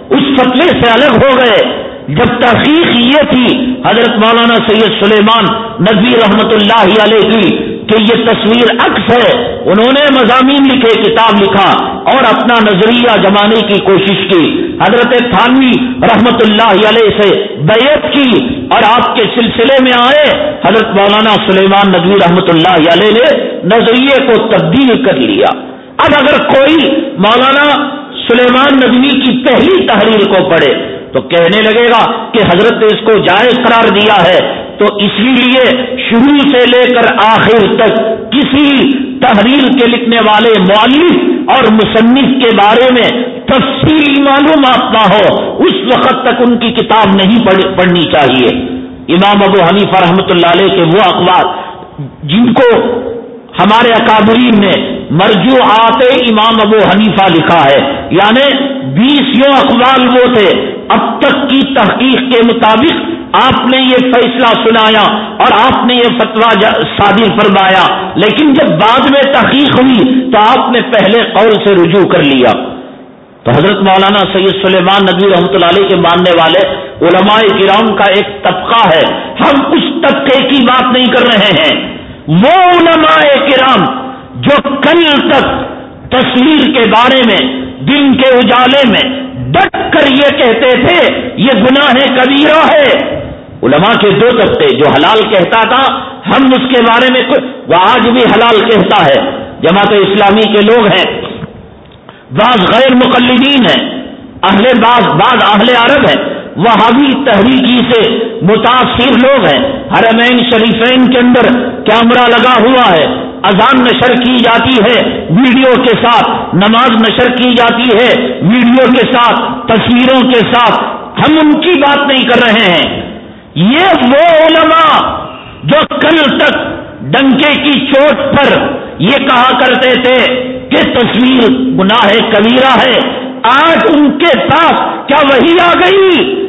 اس فتوے سے الگ ہو گئے۔ جب تحقیق یہ تھی حضرت مولانا سید سلیمان نبی رحمت اللہ علیہ کی کہ یہ تصویر عکس ہے، انہوں نے مضامین لکھے، کتاب لکھا اور اپنا نظریہ جمانے کی کوشش کی۔ حضرت تھانوی رحمت اللہ علیہ سے بیعت کی اور آپ کے سلسلے میں آئے، حضرت مولانا سلیمان نبی رحمت اللہ علیہ نے نظریے کو تبدیل کر لیا۔ اب اگر کوئی مولانا سلیمان ندوی کی پہلی تحریر کو پڑھے تو کہنے لگے گا کہ حضرت نے اس کو جائز قرار دیا ہے، تو اسی لیے شروع سے لے کر آخر تک کسی تحریر کے لکھنے والے معلم اور مصنف کے بارے میں تفصیلی معلومات نہ ہو، اس وقت تک ان کی کتاب نہیں پڑھنی چاہیے۔ امام ابو حنیفہ رحمۃ اللہ علیہ کے وہ اخبار جن کو ہمارے اکابرین نے مرجو آتے امام ابو حنیفہ لکھا ہے۔ یعنی بیس یوں اخبار وہ تھے۔ اب تک کی تحقیق کے مطابق آپ نے یہ فیصلہ سنایا اور آپ نے یہ فتوا شادی فرمایا۔ لیکن جب بعد میں تحقیق ہوئی تو آپ نے پہلے قول سے رجوع کر لیا۔ تو حضرت مولانا سید سلیمان نبی رحمۃ اللہ علیہ کے ماننے والے علماء کرام کا ایک طبقہ ہے۔ ہم اس طبقے کی بات نہیں کر رہے ہیں۔ وہ علماء کرام جو کل تک تصویر کے بارے میں، دن کے اجالے میں ڈٹ کر یہ کہتے تھے، یہ گناہ کبیرہ ہے۔ علماء کے دو طبقے، جو حلال کہتا تھا، ہم اس کے بارے میں وہ آج بھی حلال کہتا ہے۔ جماعت اسلامی کے لوگ ہیں۔ بعض غیر مقلدین ہیں۔ اہل بعض بعض اہل عرب ہیں۔ وہابی تحریکی سے متاثر لوگ ہیں۔ حرمین شریفین کے اندر کیمرہ لگا ہوا ہے۔ اذان نشر کی جاتی ہے۔ ویڈیو کے ساتھ نماز نشر کی جاتی ہے۔ ویڈیو کے ساتھ تصویروں کے ساتھ ہم ان کی بات نہیں کر رہے ہیں۔ یہ وہ علماء جو کل تک ڈنکے کی چوٹ پر یہ کہا کرتے تھے کہ تصویر گناہ کبیرہ ہے۔ آج ان کے پاس کیا وہی آ گئی؟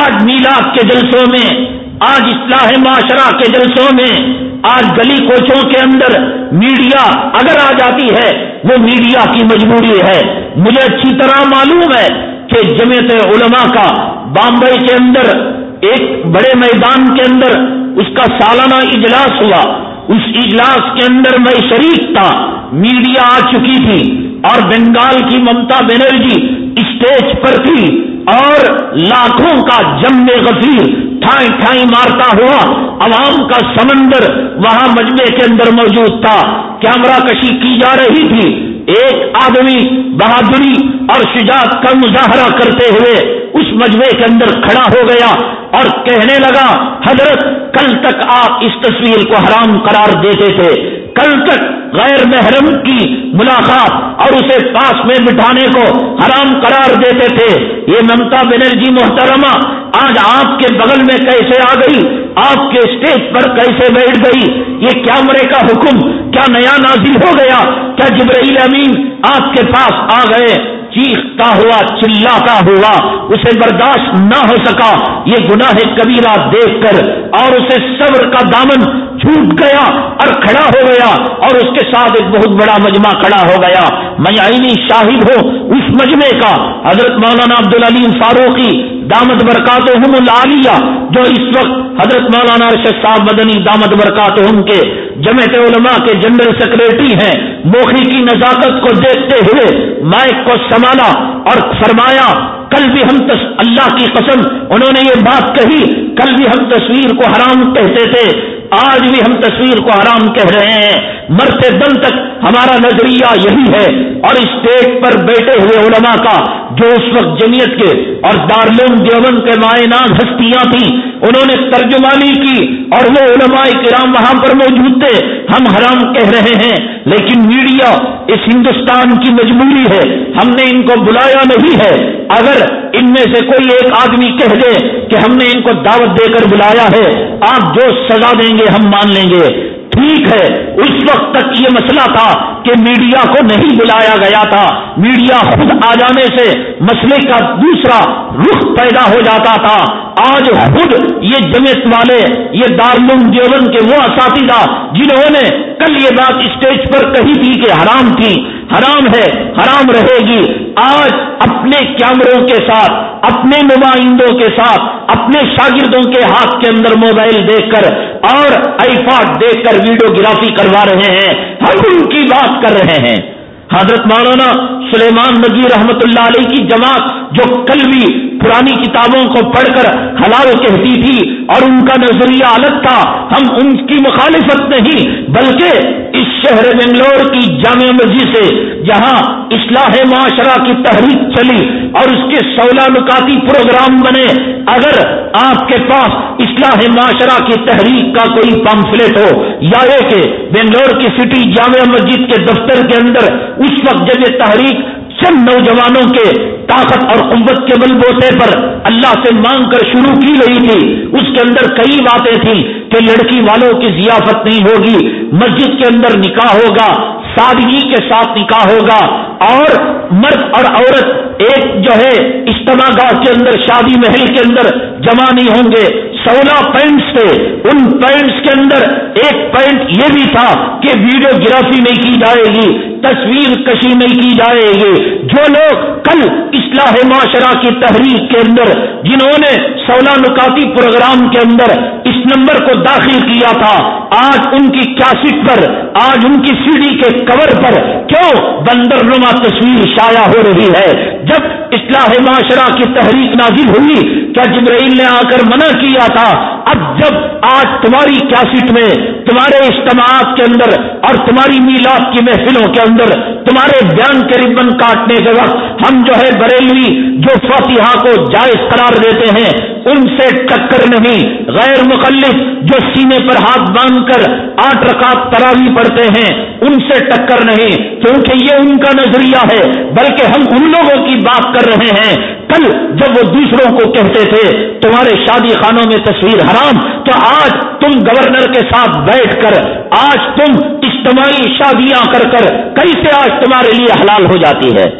آج میلاد کے جلسوں میں، آج اصلاح معاشرہ کے جلسوں میں، آج گلی کوچوں کے اندر میڈیا اگر آ جاتی ہے، وہ میڈیا کی مجبوری ہے۔ مجھے اچھی طرح معلوم ہے کہ جمعیت علماء کا بامبئی کے اندر، ایک بڑے میدان کے اندر، اس کا سالانہ اجلاس ہوا۔ اس اجلاس کے اندر میں شریک تھا۔ میڈیا آ چکی تھی اور بنگال کی ممتا بنرجی اسٹیج پر تھی اور لاکھوں کا جم غفیر ٹھائی ٹھائی مارتا ہوا عوام کا سمندر وہاں مجمے کے اندر موجود تھا۔ کیمرہ کشی کی جا رہی تھی۔ ایک آدمی بہادری اور شجاعت کا مظاہرہ کرتے ہوئے اس مجمے کے اندر کھڑا ہو گیا اور کہنے لگا، حضرت کل تک آپ اس تصویر کو حرام قرار دیتے تھے۔ کل تک غیر محرم کی ملاقات اور اسے پاس میں بٹھانے کو حرام قرار دیتے تھے۔ یہ ممتا بنرجی محترمہ، آج آپ کے بغل میں کیسے آ گئی؟ آپ کے اسٹیج پر کیسے بیٹھ گئی؟ یہ کیا مرے کا حکم؟ کیا نیا نازل ہو گیا؟ کیا جبرائیل امین آپ کے پاس آ گئے؟ چیختا ہوا، چلاتا ہوا، اسے برداشت نہ ہو سکا۔ یہ گناہ کبیرہ دیکھ کر اور اسے صبر کا دامن چھوٹ گیا اور کھڑا ہو گیا اور اس کے ساتھ ایک بہت بڑا مجمع کھڑا ہو گیا۔ میں آئینی شاہد ہوں اس مجمع کا۔ حضرت مولانا عبد العلیم فاروقی دامد برکات العالیہ، جو اس وقت حضرت مولانا ارشد صاحب مدنی دامد برکات کے جمعیت علماء کے جنرل سیکرٹری ہیں موخی کی نزاکت کو دیکھتے ہوئے مائک کو سنبھالا اور فرمایا، کل بھی ہم تس... اللہ کی قسم، انہوں نے یہ بات کہی، کل بھی ہم تصویر کو حرام کہتے تھے۔ آج بھی ہم تصویر کو حرام کہہ رہے ہیں۔ مرتے دم تک ہمارا نظریہ یہی ہے۔ اور اسٹیج پر بیٹھے ہوئے علماء کا، جو اس وقت جمعیت کے اور دارلوم دیوبند کے مائنان ہستیاں تھیں، انہوں نے ترجمانی کی اور وہ علماء کرام وہاں پر موجود تھے۔ ہم حرام کہہ رہے ہیں، لیکن میڈیا اس ہندوستان کی مجبوری ہے۔ ہم نے ان کو بلایا نہیں ہے۔ اگر ان میں سے کوئی ایک آدمی کہہ دے کہ ہم نے ان کو دعوت دے کر بلایا ہے، آپ جو سزا دیں گے ہم مان لیں گے۔ ٹھیک ہے، اس وقت تک یہ مسئلہ تھا کہ میڈیا کو نہیں بلایا گیا تھا۔ میڈیا خود آ جانے سے مسئلے کا دوسرا رخ پیدا ہو جاتا تھا۔ آج خود یہ جمعیت والے، یہ دارالعلوم دیوبند کے وہ اساتذہ جنہوں نے کل یہ بات اسٹیج پر کہی تھی کہ حرام تھی۔ حرام ہے، حرام رہے گی۔ آج اپنے کیمروں کے ساتھ، اپنے نمائندوں کے ساتھ، اپنے شاگردوں کے ہاتھ کے اندر موبائل دیکھ کر اور آئی فاٹ دیکھ کر ویڈیوگرافی کروا رہے ہیں، ہم ان کی بات کر رہے ہیں۔ حضرت مولانا سلیمان نبی رحمت اللہ علیہ کی جماعت جو کل بھی پرانی کتابوں کو پڑھ کر حلال کہتی تھی اور ان کا نظریہ الگ تھا، ہم ان کی مخالفت نہیں، بلکہ اس شہر بنگلور کی جامع مسجد سے جہاں اصلاح معاشرہ کی تحریک چلی اور اس کے سولہ نکاتی پروگرام بنے، اگر آپ کے پاس اصلاح معاشرہ کی تحریک کا کوئی پمفلٹ ہو، یا کہ بنگلور کی سٹی جامع مسجد کے دفتر کے اندر اس وقت جب یہ تحریک چند نوجوانوں کے طاقت اور قوت کے بل بوتے پر اللہ سے مانگ کر شروع کی گئی تھی۔ اس کے اندر کئی باتیں تھیں کہ لڑکی والوں کی ضیافت نہیں ہوگی، مسجد کے اندر نکاح ہوگا، سادگی کے ساتھ نکاح ہوگا اور مرد اور عورت ایک جو ہے اجتماع گاہ کے اندر، شادی محل کے اندر جمع نہیں ہوں گے۔ سولہ پوائنٹس تھے۔ ان پوائنٹس کے اندر ایک پوائنٹ یہ بھی تھا کہ ویڈیو گرافی نہیں کی جائے گی، تصویر کشی نہیں کی جائے گی۔ جو لوگ کل اصلاح معاشرہ کی تحریک کے اندر، جنہوں نے سولہ نکاتی پروگرام کے اندر اس نمبر کو داخل کیا تھا، آج ان کی کیسٹ پر، آج ان کی سی ڈی کے کور پر کیوں بندر نما تصویر شائع ہو رہی ہے؟ جب اصلاح معاشرہ کی تحریک نازل ہوئی، کیا جبرائیل نے آ کر منع کیا تھا؟ اب جب آج تمہاری کیسٹ میں تمہارے اجتماعات کے اندر اور تمہاری میلاد کی محفلوں کے اندر تمہارے بیان کے ربن کاٹنے کے وقت ہم جو ہے بریلوی جو فاتحہ کو جائز قرار دیتے ہیں، ان سے ٹکر نہیں، غیر مخلف جو سینے پر ہاتھ باندھ کر آٹھ رکعت تراوی پڑھتے ہیں، ان سے ٹکر نہیں۔ کیونکہ یہ ان کا نظریہ ہے، بلکہ ہم ان لوگوں کی بات کر رہے ہیں۔ کل جب وہ دوسروں کو کہتے تھے، تمہارے شادی خانوں میں تصویر حرام، تو آج تم گورنر کے ساتھ بیٹھ کر، آج تم اجتماعی شادیاں کر کر، کیسے آج تمہارے لیے حلال ہو جاتی ہے؟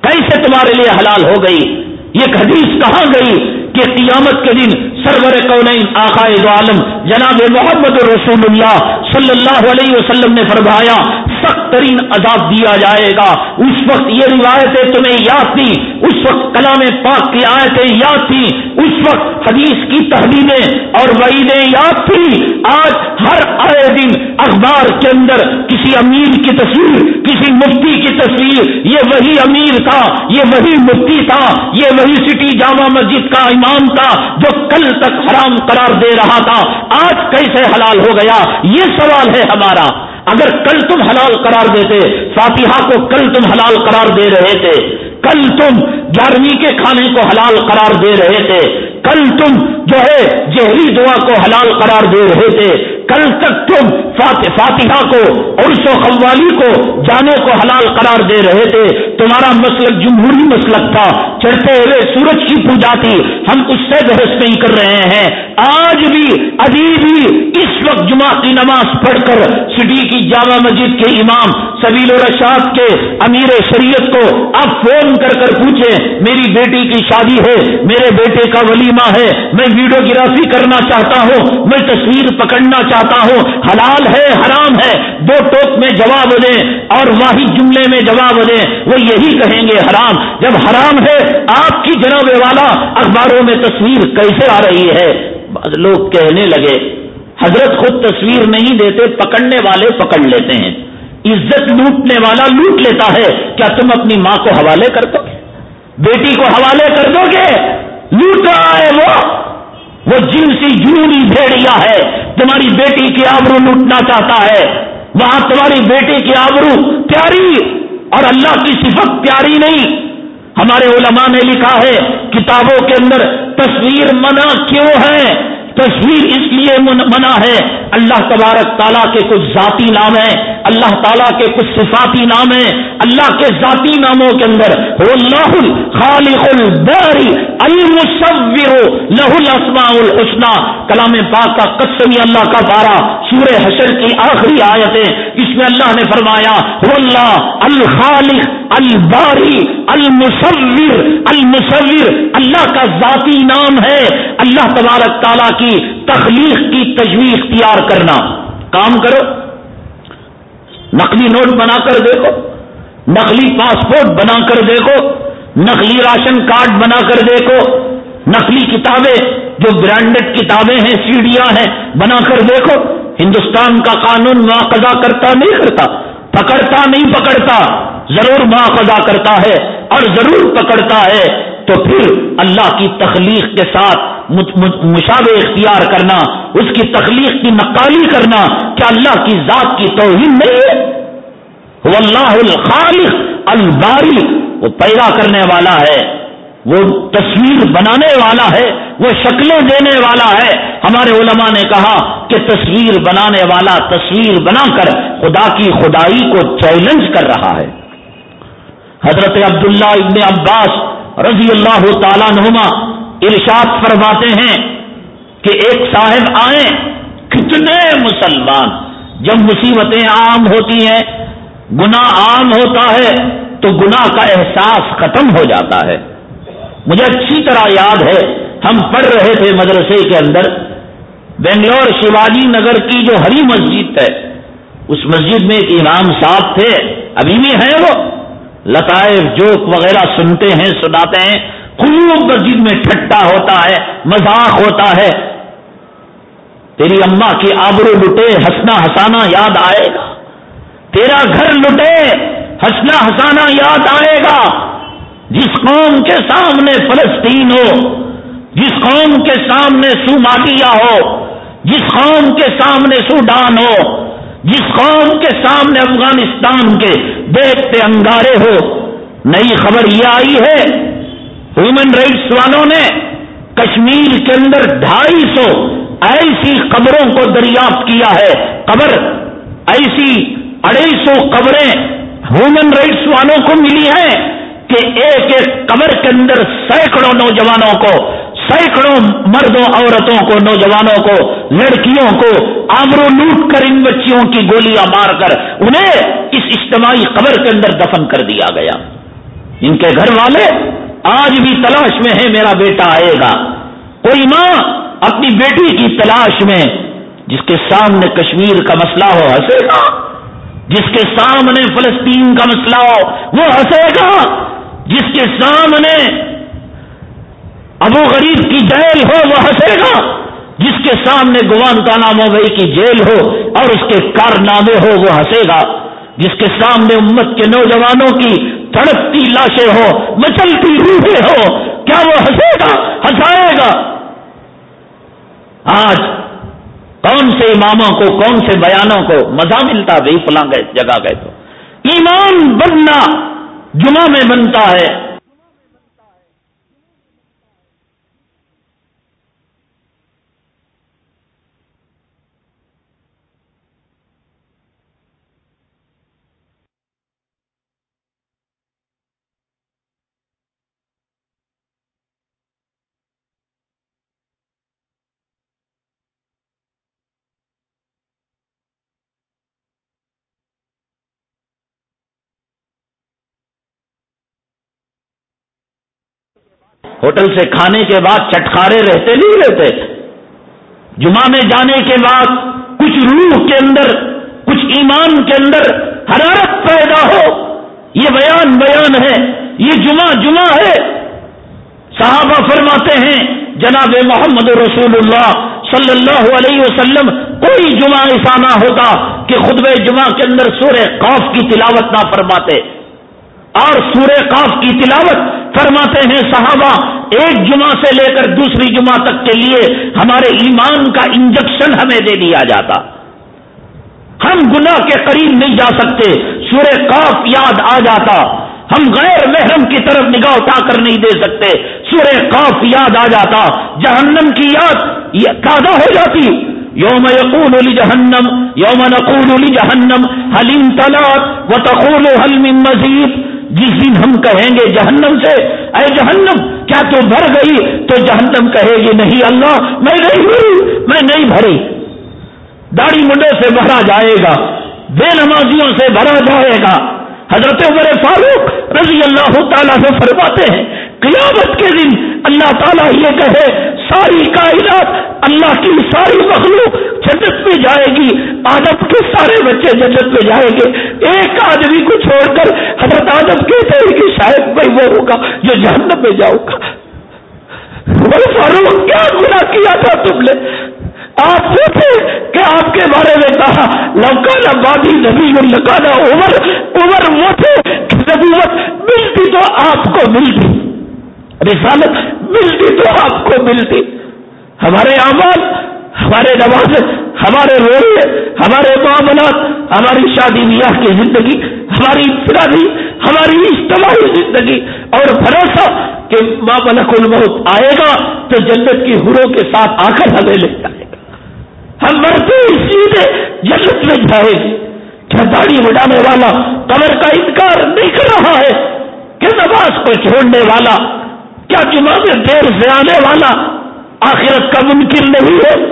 کیسے تمہارے لیے حلال ہو گئی؟ یہ حدیث کہاں گئی؟ کہ قیامت کے دن سرور کونین آقائد عالم، جناب محمد رسول اللہ صلی اللہ علیہ وسلم نے فرمایا، سخت ترین عذاب دیا جائے گا۔ اس وقت یہ روایتیں تمہیں یاد تھی اس وقت کلام پاک کی آیتیں یاد تھی اس وقت حدیث کی تحریریں اور وعیدیں یاد تھی آج ہر آئے دن اخبار کے اندر کسی امیر کی تصویر، کسی مفتی کی تصویر، یہ وہی امیر تھا، یہ وہی مفتی تھا، یہ وہی سٹی جامع مسجد کا امام تھا جو کل تک حرام قرار دے رہا تھا، آج کیسے حلال ہو گیا؟ یہ سوال ہے ہمارا۔ اگر کل تم حلال قرار دیتے، فاتحہ کو کل تم حلال قرار دے رہے تھے کل تم گیارہویں کے کھانے کو حلال قرار دے رہے تھے۔ کل تم جو ہے جہری دعا کو حلال قرار دے رہے تھے۔ کل تک تم فاتحہ کو عرس و قوالی کو، جانے کو حلال قرار دے رہے تھے۔ تمہارا مسلک جمہوری مسلک تھا۔ چڑھتے ہوئے سورج کی پوجا تھی۔ ہم اس سے بحث نہیں کر رہے ہیں۔ آج بھی، ابھی بھی اس وقت جمعہ کی نماز پڑھ کر سٹی کی جامع مسجد کے امام سبیل و رشاد کے امیر شریعت کو اب فون کر کر پوچھیں، میری بیٹی کی شادی ہے، میرے بیٹے کا ولیمہ ہے، میں ویڈیوگرافی کرنا چاہتا ہوں، میں تصویر پکڑنا چاہتا ہوں، حلال ہے، حرام ہے؟ دو ٹوک میں جواب دیں اور واحد جملے میں جواب دیں، وہ یہی کہیں گے حرام۔ جب حرام ہے، آپ کی جناب والا اخباروں میں تصویر کیسے آ رہی ہے؟ لوگ کہنے لگے، حضرت خود تصویر نہیں دیتے، پکڑنے والے پکڑ لیتے ہیں۔ عزت لوٹنے والا لوٹ لیتا ہے، کیا تم اپنی ماں کو حوالے کر دو گے؟ بیٹی کو حوالے کر دو گے؟ لوٹ رہا ہے وہ۔ وہ جنسی جنونی بھیڑیا ہے، تمہاری بیٹی کی آبرو لوٹنا چاہتا ہے۔ وہاں تمہاری بیٹی کی آبرو پیاری اور اللہ کی صفت پیاری نہیں۔ ہمارے علماء نے لکھا ہے، کتابوں کے اندر تصویر منع کیوں ہے تصویر اس لیے منع ہے۔ اللہ تبارک تعالیٰ کے کچھ ذاتی نام ہیں، اللہ تعالیٰ کے کچھ صفاتی نام ہیں۔ اللہ کے ذاتی ناموں کے اندر اللہ خالق الباری المصور لہ الاسماء الحسنى کلام پاک کا قسمی اللہ کا پارا۔ سورہ حشر کی آخری آیتیں اس میں اللہ نے فرمایا اللہ الخالق الباری المصور المصور، اللہ کا ذاتی نام ہے۔ اللہ تبارک تعالیٰ کی تخلیق کی تجویز اختیار کرنا۔ کام کرو۔ نقلی نوٹ بنا کر دیکھو۔ نقلی پاسپورٹ بنا کر دیکھو۔ نقلی راشن کارڈ بنا کر دیکھو۔ نقلی کتابیں جو برانڈڈ کتابیں ہیں سیڑیاں ہیں، بنا کر دیکھو۔ ہندوستان کا قانون مواقع کرتا نہیں کرتا، پکڑتا نہیں پکڑتا، ضرور مواقع کرتا ہے۔ اور ضرور پکڑتا ہے، تو پھر اللہ کی تخلیق کے ساتھ مشابہ اختیار کرنا، اس کی تخلیق کی نقالی کرنا کیا اللہ کی ذات کی توہین نہیں ہے۔ وہ اللہ الخالق، الباری، وہ پیدا کرنے والا ہے، وہ تصویر بنانے والا ہے، وہ شکلیں دینے والا ہے۔ ہمارے علماء نے کہا کہ تصویر بنانے والا تصویر بنا کر خدا کی خدائی کو چیلنج کر رہا ہے۔ حضرت عبداللہ ابن عباس رضی اللہ تعالیٰ نما ارشاد فرماتے ہیں کہ ایک صاحب آئیں کتنے مسلمان، جب مصیبتیں عام ہوتی ہیں، گناہ عام ہوتا ہے، تو گناہ کا احساس ختم ہو جاتا ہے۔ مجھے اچھی طرح یاد ہے، ہم پڑھ رہے تھے مدرسے کے اندر، بنگلور شیواجی نگر کی جو ہری مسجد ہے، اس مسجد میں ایک امام صاحب تھے، ابھی بھی ہیں وہ۔ لطائف، جوک وغیرہ سنتے ہیں، سناتے ہیں، خوب مسجد میں ٹھٹا ہوتا ہے، مذاق ہوتا ہے۔ تیری اما کی آبرو لٹے، ہنسنا ہسانا یاد آئے گا۔ تیرا گھر لٹے، ہنسنا ہسانا یاد آئے گا۔ جس قوم کے سامنے فلسطین ہو، جس قوم کے سامنے سوماتیا ہو، جس قوم کے سامنے سوڈان ہو جس قوم کے سامنے افغانستان کے دیکھتے انگارے ہو، نئی خبر یہ آئی ہے ہیومن رائٹس والوں نے کشمیر کے اندر ڈھائی سو ایسی قبروں کو دریافت کیا ہے، قبر، ایسی اڑائی سو قبریں ہیومن رائٹس والوں کو ملی ہیں کہ ایک ایک قبر کے اندر سینکڑوں نوجوانوں کو سینکڑوں مردوں، عورتوں کو، نوجوانوں کو، لڑکیوں کو آمرو لوٹ کر ان بچیوں کی گولیاں مار کر انہیں اس اجتماعی قبر کے اندر دفن کر دیا گیا۔ ان کے گھر والے آج بھی تلاش میں ہے میرا بیٹا آئے گا۔ کوئی ماں اپنی بیٹی کی تلاش میں، جس کے سامنے کشمیر کا مسئلہ ہو، ہنسے گا۔ جس کے سامنے فلسطین کا مسئلہ ہو، وہ ہنسے گا۔ جس کے سامنے ابو غریب کی جیل ہو، وہ ہنسے گا۔ جس کے سامنے گوان کا نام بھائی کی جیل ہو اور اس کے کارنامے ہو، وہ ہنسے گا۔ جس کے سامنے امت کے نوجوانوں کی تڑپتی لاشیں ہو، مچلتی روحیں ہو، کیا وہ ہنسے گا؟ ہنسائے گا۔ آج کون سے اماموں کو، کون سے بیانوں کو مزہ ملتا بھائی فلاں گئے جگہ گئے تو؟ ایمان بننا جمعہ میں بنتا ہے۔ ہوٹل سے کھانے کے بعد چٹکارے رہتے نہیں رہتے۔ جمعہ میں جانے کے بعد کچھ روح کے اندر، کچھ ایمان کے اندر حرارت پیدا ہو۔ یہ بیان بیان ہے۔ یہ جمعہ جمعہ ہے۔ صحابہ فرماتے ہیں، جناب محمد رسول اللہ صلی اللہ علیہ وسلم، کوئی جمعہ ایسا نہ ہوتا کہ خطب جمعہ کے اندر سورہ قاف کی تلاوت نہ فرماتے۔ اور سورہ قاف کی تلاوت فرماتے ہیں صحابہ، ایک جمعہ سے لے کر دوسری جمعہ تک کے لیے ہمارے ایمان کا انجیکشن ہمیں دے دیا جاتا۔ ہم گناہ کے قریب نہیں جا سکتے، سورہ قاف یاد آ جاتا۔ ہم غیر محرم کی طرف نگاہ اٹھا کر نہیں دے سکتے، سورہ قاف یاد آ جاتا۔ جہنم کی یاد تازہ ہو جاتی۔ یوم یقول علی جہنم یوم نقول علی جہنم حلیم طلاق و تقول حلم مزید؟ جس دن ہم کہیں گے جہنم سے، اے جہنم، کیا تو بھر گئی؟ تو جہنم کہے گی، نہیں اللہ، میں نہیں بھری میں نہیں بھری داڑھی منڈے سے بھرا جائے گا، بے نمازیوں سے بھرا جائے گا۔ حضرت عمر فاروق رضی اللہ تعالیٰ سے فرماتے ہیں، قیامت کے دن اللہ تعالیٰ یہ کہے، ساری کائنات اللہ کی ساری مخلوق جنت میں جائے گی، آدم کے سارے بچے جنت میں جائیں گے۔ ایک آدمی کو چھوڑ کر حضرت آدم کہتے ہیں کہ شاید میں وہ ہوگا جو جہنم میں جاؤں گا۔ فاروق، کیا گنا کیا تھا تم نے؟ آپ پوچھے کہ آپ کے بارے میں کہا لوکانا بادی نبی لکانا عمر عمر وہ تھے کہ نبوت ملتی تو آپ کو ملتی، رسالت ملتی تو آپ کو ملتی۔ ہمارے اعمال، ہمارے نماز، ہمارے روزے ہمارے معاملات، ہماری شادی بیاہ کی زندگی، ہماری انفرادی ہماری اجتماعی زندگی اور بھروسہ کہ ماں ملک الموت آئے گا تو جنت کی ہروں کے ساتھ آ کر ہمیں لے جائے۔ ہم مرتے سیدھے جنت میں جائے۔ گی کیا داڑھی بڑھانے والا قبر کا انکار نہیں کر رہا ہے؟ کہ نماز کو چھوڑنے والا، کیا جمعہ میں دیر سے آنے والا آخرت کا ممکن نہیں ہے؟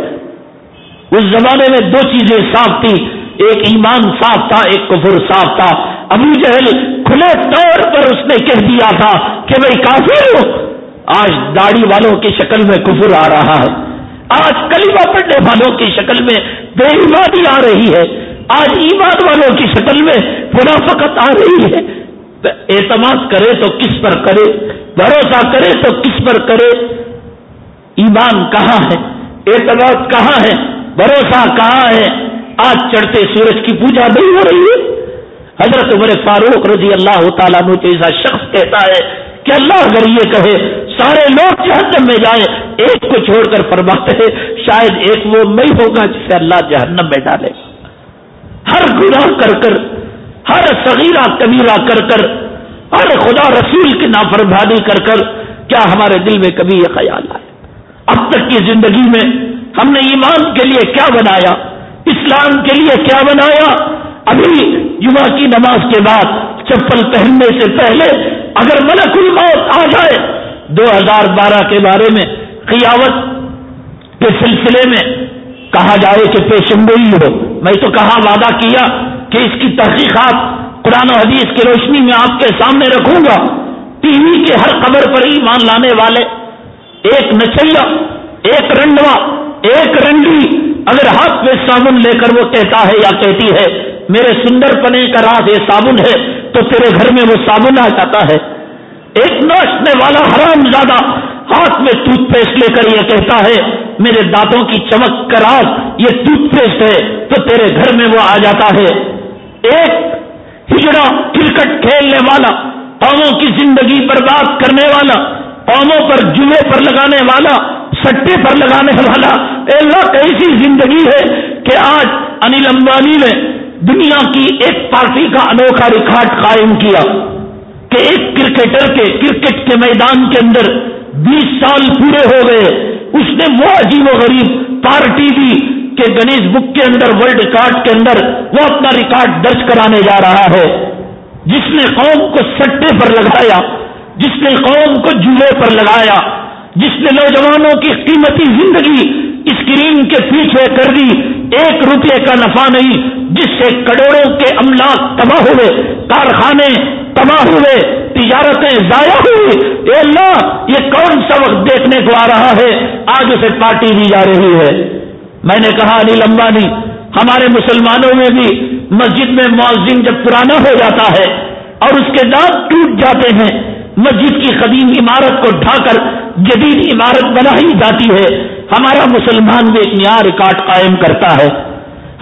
اس زمانے میں دو چیزیں صاف تھی ایک ایمان صاف تھا، ایک کفر صاف تھا۔ ابو جہل کھلے طور پر اس نے کہہ دیا تھا کہ بھائی کافی ہو آج داڑھی والوں کی شکل میں کفر آ رہا ہے۔ آج کلیمہ پڑھنے والوں کی شکل میں بے ایمانی آ رہی ہے۔ آج ایمان والوں کی شکل میں منافقت آ رہی ہے۔ اعتماد کرے تو کس پر کرے؟ بھروسہ کرے تو کس پر کرے؟ ایمان کہاں ہے؟ اعتماد کہاں ہے؟ بھروسہ کہاں ہے؟ آج چڑھتے سورج کی پوجا نہیں ہو رہی ہے۔ حضرت عمر فاروق رضی اللہ تعالیٰ جیسا شخص کہتا ہے کہ اللہ اگر یہ کہے سارے لوگ جہنم میں جائیں، ایک کو چھوڑ کر فرماتے ہیں، شاید ایک وہ میں ہوگا جسے اللہ جہنم میں ڈالے ہر گناہ کر کر، ہر صغیرہ کبیرہ کر کر، ہر خدا رسول کی نافرمانی کر کر، کیا ہمارے دل میں کبھی یہ خیال آئے؟ اب تک کی زندگی میں ہم نے ایمان کے لیے کیا بنایا؟ اسلام کے لیے کیا بنایا؟ ابھی جمعہ کی نماز کے بعد چپل پہننے سے پہلے اگر ملک الموت آ جائے دو ہزار بارہ کے بارے میں قیاوت کے سلسلے میں کہا جائے کہ پیشن گوئی ہو۔ میں تو کہاں وعدہ کیا کہ اس کی تحقیقات قرآن و حدیث کی روشنی میں آپ کے سامنے رکھوں گا؟ ٹی وی کے ہر خبر پر ایمان لانے والے، ایک نچیا ایک رنڈوا، ایک رنڈی اگر ہاتھ میں صابن لے کر وہ کہتا ہے یا کہتی ہے، میرے سندر پنے کا راز یہ صابن ہے، تو تیرے گھر میں وہ صابن آ جاتا ہے۔ ایک ناچنے والا حرام زیادہ ہاتھ میں ٹوتھ پیسٹ لے کر یہ کہتا ہے، میرے دانتوں کی چمک کا یہ ٹوتھ پیسٹ ہے تو تیرے گھر میں وہ آ جاتا ہے۔ ایک ہجڑا کرکٹ کھیلنے والا قوموں کی زندگی برباد کرنے والا قوموں پر جمعے پر لگانے والا، سٹے پر لگانے والا۔ اللہ، کیسی زندگی ہے کہ آج انل امبانی نے دنیا کی ایک پارٹی کا انوکھا ریکارڈ قائم کیا۔ کہ ایک کرکٹر کے کرکٹ کے میدان کے اندر بیس سال پورے ہو گئے، اس نے وہ عجیب و غریب پارٹی دی کہ گنیش بک کے اندر، ورلڈ ریکارڈ کے اندر وہ اپنا ریکارڈ درج کرانے جا رہا ہے۔ جس نے قوم کو سٹے پر لگایا، جس نے قوم کو جولے پر لگایا، جس نے نوجوانوں کی قیمتی زندگی اسکرین کے پیچھے کر دی، ایک روپے کا نفع نہیں، جس سے کروڑوں کے املاک تباہ ہوئے، کارخانے تباہ ہوئے، تجارتیں ضائع ہوئی اے اللہ، یہ کون سا وقت دیکھنے کو آ رہا ہے؟ آج اسے پارٹی دی جا رہی ہے۔ میں نے کہا، علی لمبانی، ہمارے مسلمانوں میں بھی مسجد میں معذم جب پرانا ہو جاتا ہے اور اس کے دانت ٹوٹ جاتے ہیں، مسجد کی قدیم عمارت کو ڈھا کر جدید عمارت بنائی جاتی ہے۔ ہمارا مسلمان بھی ایک نیا ریکارڈ قائم کرتا ہے۔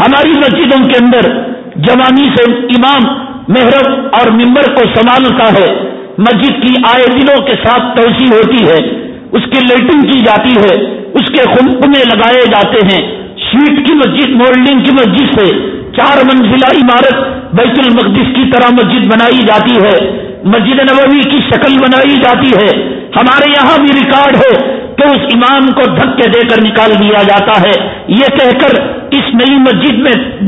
ہماری مسجدوں کے اندر جوانی سے امام محرم اور ممبر کو سنبھالتا ہے۔ مسجد کی آئے دنوں کے ساتھ توسیع ہوتی ہے۔ اس کی لیٹنگ کی جاتی ہے۔ اس کے خنکمے لگائے جاتے ہیں۔ شیٹ کی مسجد مولڈنگ کی مسجد سے چار منزلہ عمارت بیت المقدس کی طرح مسجد بنائی جاتی ہے۔ مسجد نبوی کی شکل بنائی جاتی ہے۔ ہمارے یہاں بھی ریکارڈ ہے کہ اس امام کو دھکے دے کر نکال دیا جاتا ہے۔ یہ کہہ کر اس نئی مسجد میں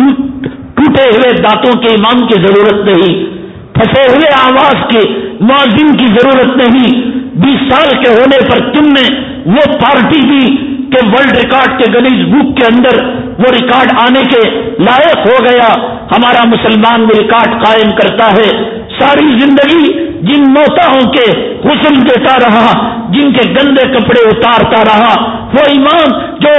ٹوٹے ہوئے دانتوں کے امام کی ضرورت نہیں، پھنسے ہوئے آواز کے معذم کی ضرورت نہیں۔ بیس سال کے ہونے پر تم نے وہ پارٹی دی کہ ورلڈ ریکارڈ کے گلیز بک کے اندر وہ ریکارڈ آنے کے لائق ہو گیا۔ ہمارا مسلمان بھی ریکارڈ قائم کرتا ہے۔ ساری زندگی جن موتاؤں کے حسن دیتا رہا۔ جن کے گندے کپڑے اتارتا رہا، وہ ایمان جو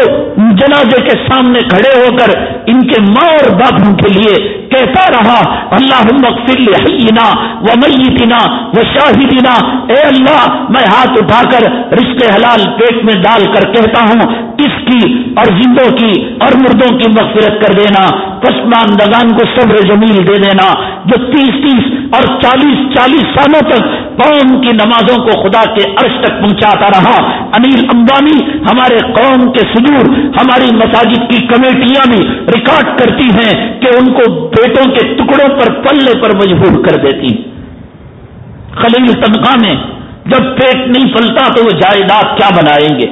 جنازے کے سامنے کھڑے ہو کر ان کے ماں اور باپوں کے لیے کہتا رہا اللہ حینا و میتنا و شاہدینا اے اللہ، میں ہاتھ اٹھا کر رشتے حلال پیٹ میں ڈال کر کہتا ہوں کس کی اور زندوں کی اور مردوں کی مغفرت کر دینا پسماندگان کو صبر جمیل دے دینا، جو تیس تیس اور چالیس چالیس سالوں تک قوم کی نمازوں کو خدا کے عرش تک پہنچاتا رہا۔ انیل امبانی ہمارے قوم کے سجور ہماری مساجد کی کمیٹیاں بھی ریکارڈ کرتی ہیں کہ ان کو بیٹوں کے ٹکڑوں پر پلے پر مجبور کر دیتی۔ خلیل تنخواہ میں جب پیٹ نہیں پلتا تو وہ جائیداد کیا بنائیں گے؟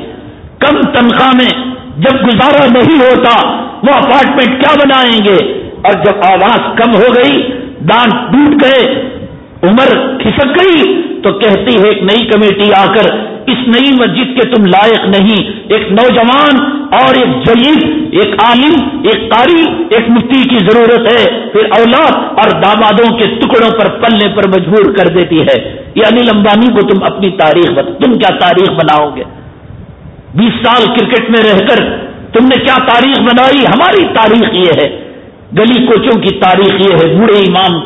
کم تنخواہ میں جب گزارا نہیں ہوتا، وہ اپارٹمنٹ کیا بنائیں گے؟ اور جب آواز کم ہو گئی، دانت ٹوٹ گئے، عمر کھسک گئی تو کہتی ہے ایک نئی کمیٹی آ کر، اس نئی مسجد کے تم لائق نہیں۔ ایک نوجوان اور ایک جلیل ایک عالم، ایک قاری، ایک مفتی کی ضرورت ہے۔ پھر اولاد اور دامادوں کے ٹکڑوں پر پلنے پر مجبور کر دیتی ہے۔ یعنی یہ انل امبانی کو تم اپنی تاریخ بتا تم کیا تاریخ بناؤ گے؟ بیس سال کرکٹ میں رہ کر تم نے کیا تاریخ بنائی؟ ہماری تاریخ یہ ہے۔ گلی کوچوں کی تاریخ یہ ہے۔ بوڑھے امام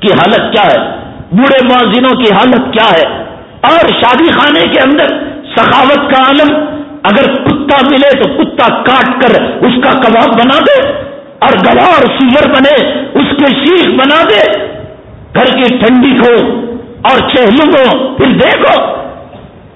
کی حالت کیا ہے؟ بوڑھے معذنوں کی حالت کیا ہے؟ اور شادی خانے کے اندر سخاوت کا عالم اگر کتا ملے تو کتا کاٹ کر اس کا کباب بنا دے اور گوار سیور بنے، اس کے شیخ بنا دے۔ گھر کی ٹھنڈی کو اور چہلوں کو پھر دیکھو۔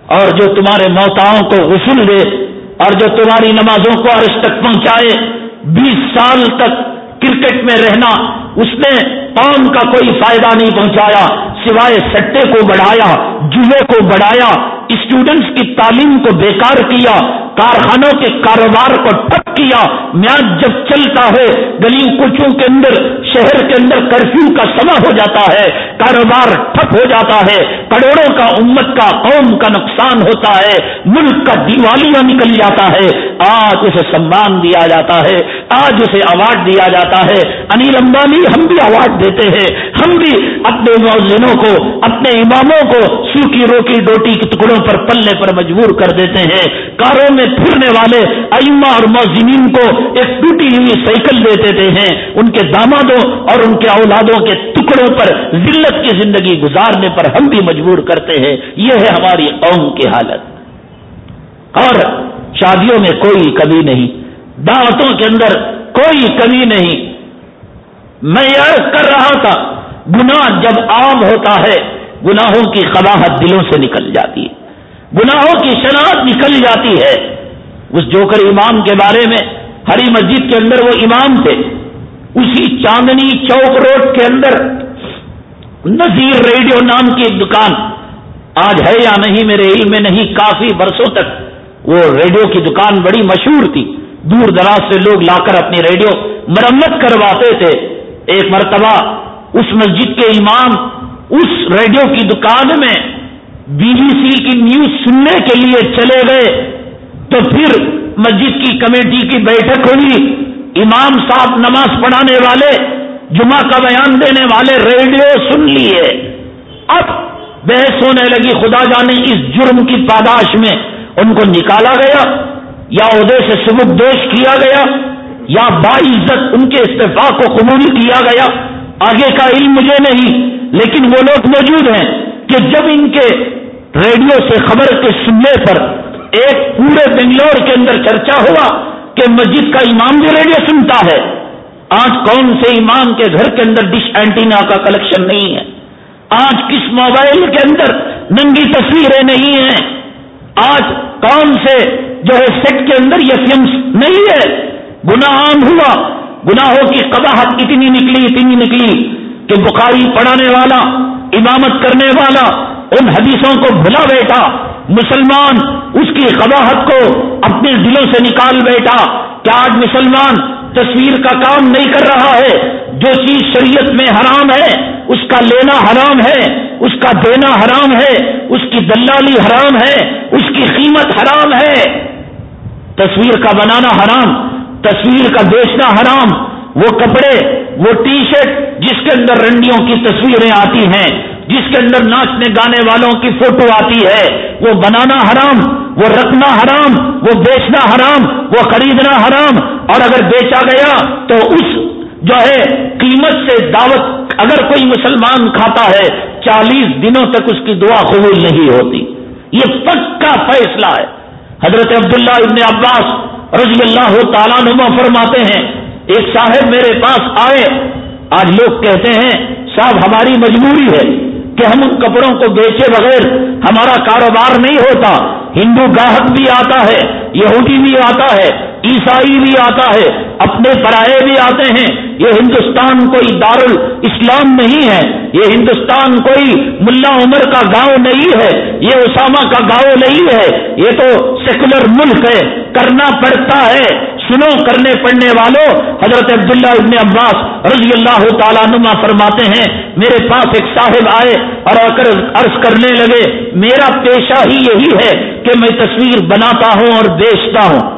اور جو تمہارے موتاؤں کو غسل دے اور جو تمہاری نمازوں کو عرش تک پہنچائے، بیس سال تک کرکٹ میں رہنا، اس نے قوم کا کوئی فائدہ نہیں پہنچایا، سوائے سٹے کو بڑھایا جوے کو بڑھایا، اسٹوڈنٹس کی تعلیم کو بیکار کیا، کارخانوں کے کاروبار کو ٹھپ کیا۔ میاض جب چلتا ہے، گلیوں کچوں کے اندر، شہر کے اندر کرفیو کا سما ہو جاتا ہے، کاروبار ٹھپ ہو جاتا ہے، کروڑوں کا امت کا قوم کا نقصان ہوتا ہے، ملک کا دیوالیاں نکل جاتا ہے۔ آج اسے سمان دیا جاتا ہے، آج اسے اوارڈ دیا جاتا ہے۔ انیل امبانی، ہم بھی اوارڈ دیتے ہیں۔ ہم بھی اپنے موزنوں کو، اپنے اماموں کو سوکھی روکی ڈوٹی کے ٹکڑوں پر پلنے پر مجبور کر دیتے ہیں۔ کاروں میں پھرنے والے ائمہ اور موزمین کو ایک ٹوٹی ہوئی سائیکل دے دیتے ہیں۔ ان کے دامادوں اور ان کے اولادوں کے ٹکڑوں پر ذلت کی زندگی گزارنے پر ہم بھی مجبور کرتے ہیں۔ یہ ہے ہماری قوم کی حالت۔ اور شادیوں میں کوئی کمی نہیں۔ دعوتوں کے اندر کوئی کمی نہیں۔ میں یہ کر رہا تھا، گناہ جب عام ہوتا ہے، گناہوں کی خباہت دلوں سے نکل جاتی ہے۔ گناہوں کی شناخت نکل جاتی ہے۔ اس جوکر امام کے بارے میں، ہری مسجد کے اندر وہ امام تھے۔ اسی چاندنی چوک روڈ کے اندر، نذیر ریڈیو نام کی ایک دکان، آج ہے یا نہیں میرے علم میں نہیں، کافی برسوں تک وہ ریڈیو کی دکان بڑی مشہور تھی۔ دور دراز سے لوگ لا کر اپنی ریڈیو مرمت کرواتے تھے۔ ایک مرتبہ اس مسجد کے امام اس ریڈیو کی دکان میں بی بی سی کی نیوز سننے کے لیے چلے گئے تو پھر مسجد کی کمیٹی کی بیٹھک ہوئی۔ امام صاحب نماز پڑھانے والے، جمعہ کا بیان دینے والے ریڈیو سن لیے۔ اب بحث ہونے لگی، خدا جانے اس جرم کی پاداش میں ان کو نکالا گیا یا عہدے سے سبک دوش کیا گیا۔ یا باعزت ان کے استفاع کو قبول کیا گیا؟ آگے کا علم مجھے نہیں، لیکن وہ لوگ موجود ہیں کہ جب ان کے ریڈیو سے خبر کے سننے پر ایک پورے بنگلور کے اندر چرچا ہوا کہ مسجد کا امام بھی ریڈیو سنتا ہے، آج کون سے امام کے گھر کے اندر ڈش اینٹینا کا کلیکشن نہیں ہے؟ آج کس موبائل کے اندر ننگی تصویریں نہیں ہیں؟ آج کون سے جو ہے سیٹ کے اندر یہ فلمس نہیں ہے؟ گناہ عام ہوا، گناہوں کی قباحت اتنی نکلی اتنی نکلی کہ بخاری پڑھانے والا، امامت کرنے والا، ان حدیثوں کو بھلا بیٹھا مسلمان اس کی قباحت کو اپنے دلوں سے نکال بیٹھا کیا آج مسلمان تصویر کا کام نہیں کر رہا ہے، جو چیز شریعت میں حرام ہے، اس کا لینا حرام ہے، اس کا دینا حرام ہے، اس کی دلالی حرام ہے، اس کی قیمت حرام ہے۔ تصویر کا بنانا حرام تصویر کا بیچنا حرام۔ وہ کپڑے، وہ ٹی شرٹ جس کے اندر رنڈیوں کی تصویریں آتی ہیں، جس کے اندر ناچنے گانے والوں کی فوٹو آتی ہے، وہ بنانا حرام، وہ رکھنا حرام، وہ بیچنا حرام، وہ خریدنا حرام۔ اور اگر بیچا گیا تو اس جو ہے قیمت سے دعوت، اگر کوئی مسلمان کھاتا ہے، چالیس دنوں تک اس کی دعا قبول نہیں ہوتی۔ یہ پکا فیصلہ ہے۔ حضرت عبداللہ ابن عباس رضی اللہ تعالیٰ نما فرماتے ہیں، ایک صاحب میرے پاس آئے۔ آج لوگ کہتے ہیں، صاحب ہماری مجبوری ہے کہ ہم ان کپڑوں کو بیچے بغیر ہمارا کاروبار نہیں ہوتا۔ ہندو گاہک بھی آتا ہے، یہودی بھی آتا ہے، عیسائی بھی آتا ہے، اپنے پرائے بھی آتے ہیں۔ یہ ہندوستان کوئی دار اسلام نہیں ہے، یہ ہندوستان کوئی ملا عمر کا گاؤں نہیں ہے، یہ اسامہ کا گاؤں نہیں ہے۔ یہ تو سیکولر ملک ہے، کرنا پڑتا ہے۔ سنو کرنے پڑنے والوں حضرت عبداللہ ابن عباس رضی اللہ تعالیٰ نما فرماتے ہیں، میرے پاس ایک صاحب آئے اور آ کر عرض کرنے لگے، میرا پیشہ ہی یہی ہے کہ میں تصویر بناتا ہوں اور بیچتا ہوں۔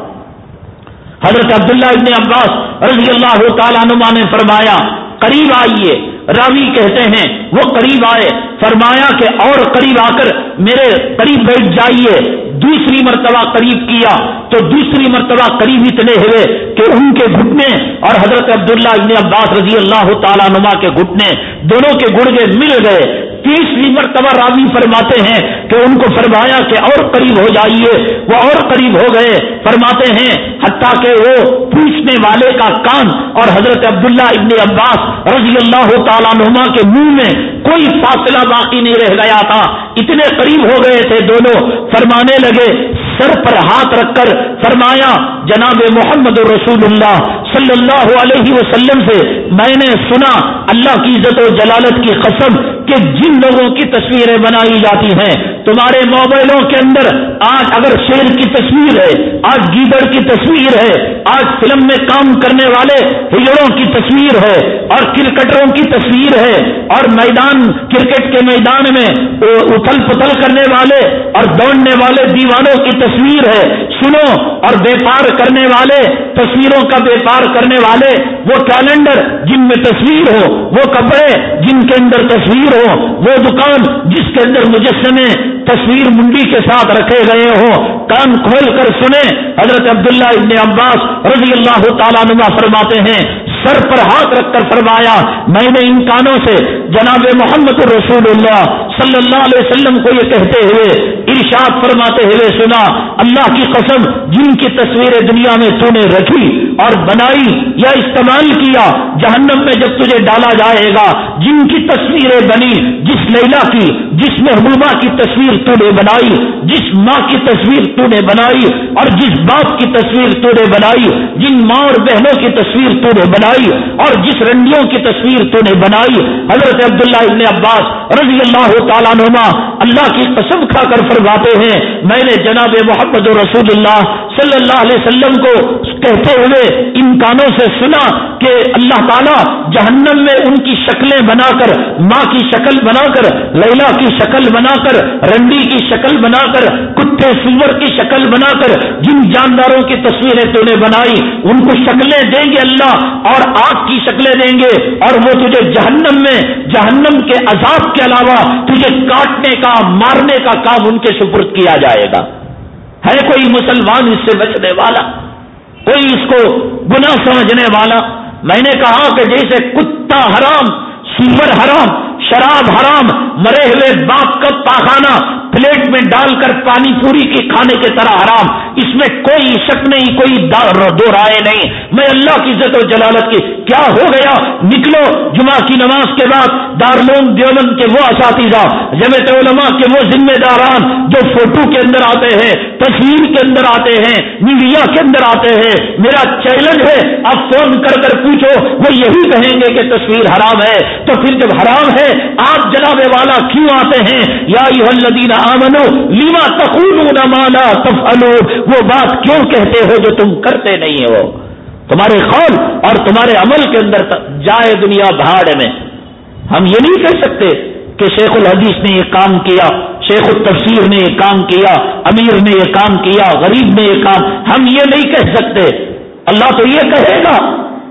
حضرت عبداللہ ابن عباس رضی اللہ تعالیٰ نما نے فرمایا، قریب آئیے، راوی کہتے ہیں، وہ قریب آئے، فرمایا کہ اور قریب آ کر میرے قریب بیٹھ جائیے، دوسری مرتبہ قریب کیا، تو دوسری مرتبہ قریب اتنے ہوئے کہ ان کے گھٹنے اور حضرت عبداللہ ابن عباس رضی اللہ تعالیٰ نما کے گھٹنے، دونوں کے گڑگے مل گئے۔ تیسری مرتبہ راوی فرماتے ہیں کہ ان کو فرمایا کہ اور قریب ہو جائیے، وہ اور قریب ہو گئے۔ فرماتے ہیں، حتیٰ کہ وہ پوچھنے والے کا کان اور حضرت عبداللہ ابن عباس رضی اللہ تعالیٰ نما کے منہ میں کوئی فاصلہ باقی نہیں رہ گیا تھا۔ اتنے قریب ہو گئے تھے دونوں۔ فرمانے لگے سر پر ہاتھ رکھ کر فرمایا، جناب محمد رسول اللہ صلی اللہ علیہ وسلم سے، میں نے سنا اللہ کی عزت و جلالت کی قسم کہ جن لوگوں کی تصویریں بنائی جاتی ہیں، تمہارے موبائلوں کے اندر آج اگر شیر کی تصویر ہے، آج گیدڑ کی تصویر ہے، آج فلم میں کام کرنے والے ہجڑوں کی تصویر ہے، اور کرکٹروں کی تصویر ہے، اور میدان، کرکٹ کے میدان میں اتل پتل کرنے والے اور دوڑنے والے دیوانوں کی تصویر تصویر ہے، سنو۔ اور بیپار کرنے والے، تصویروں کا بیپار کرنے والے، وہ کیلنڈر جن میں تصویر ہو، وہ کپڑے جن کے اندر تصویر ہو، وہ دکان جس کے اندر مجسمے تصویر منڈی کے ساتھ رکھے گئے ہوں کان کھول کر سنیں۔ حضرت عبداللہ ابن عباس رضی اللہ تعالیٰ نما فرماتے ہیں سر پر ہاتھ رکھ کر فرمایا، میں نے ان کانوں سے جناب محمد رسول اللہ صلی اللہ علیہ وسلم کو یہ کہتے ہوئے ارشاد فرماتے ہوئے سنا، اللہ کی قسم، جن کی تصویریں دنیا میں تو نے رکھی اور بنائی یا استعمال کیا، جہنم میں جب تجھے ڈالا جائے گا، جن کی تصویریں بنی، جس لیلا کی، جس محبوبہ کی تصویر تو نے بنائی، جس ماں کی تصویر تو نے بنائی اور جس باپ کی تصویر تو نے بنائی، جن ماں اور بہنوں کی تصویر تو نے بنائی اور جس رنڈیوں کی تصویر تو نے بنائی، حضرت عبداللہ ابن عباس رضی اللہ تعالیٰ نما اللہ کی قسم کھا کر فرماتے ہیں، میں نے جناب محمد رسول اللہ صلی اللہ علیہ وسلم کو کہتے ہوئے ان کانوں سے سنا کہ اللہ تعالیٰ جہنم میں ان کی شکلیں بنا کر ماں کی شکل بنا کر لیلا کی شکل بنا کر رنڈی کی شکل بنا کر کتے سور کی شکل بنا کر جن جانداروں کی تصویریں تو نے بنائی، ان کو شکلیں دیں گے اللہ اور آگ کی شکلیں دیں گے اور وہ تجھے جہنم میں، جہنم کے عذاب کے علاوہ تجھے کاٹنے کا، مارنے کا کام ان کے سپرد کیا جائے گا۔ ہے کوئی مسلمان اس سے بچنے والا؟ کوئی اس کو گنا سمجھنے والا؟ میں نے کہا کہ جیسے کتا حرام، سور حرام، شراب حرام، مرے ہوئے باپ کا پاخانہ پلیٹ میں ڈال کر پانی پوری کے کھانے کے طرح حرام۔ اس میں کوئی شک نہیں، کوئی دو رائے نہیں۔ میں اللہ کی عزت و جلالت کی کیا ہو گیا؟ نکلو جمعہ کی نماز کے بعد دارلوم دیوبند کے وہ اساتذہ، جمعیت علماء کے وہ ذمہ داران جو فوٹو کے اندر آتے ہیں، تصویر کے اندر آتے ہیں، میڈیا کے اندر آتے ہیں۔ میرا چیلنج ہے اب فون کر کر پوچھو، وہ یہی کہیں گے کہ تصویر حرام ہے۔ تو پھر جب حرام ہے، آپ جناب والا کیوں آتے ہیں؟ یا آمنو لیما تقولون ما لا وہ بات کیوں کہتے ہو جو تم کرتے نہیں ہو؟ تمہارے قول اور تمہارے عمل کے اندر جائے دنیا بہاڑ میں۔ ہم یہ نہیں کہہ سکتے کہ شیخ الحدیث نے یہ کام کیا، شیخ التفسیر نے یہ کام کیا، امیر نے یہ کام کیا، غریب نے یہ کام۔ ہم یہ نہیں کہہ سکتے۔ اللہ تو یہ کہے گا،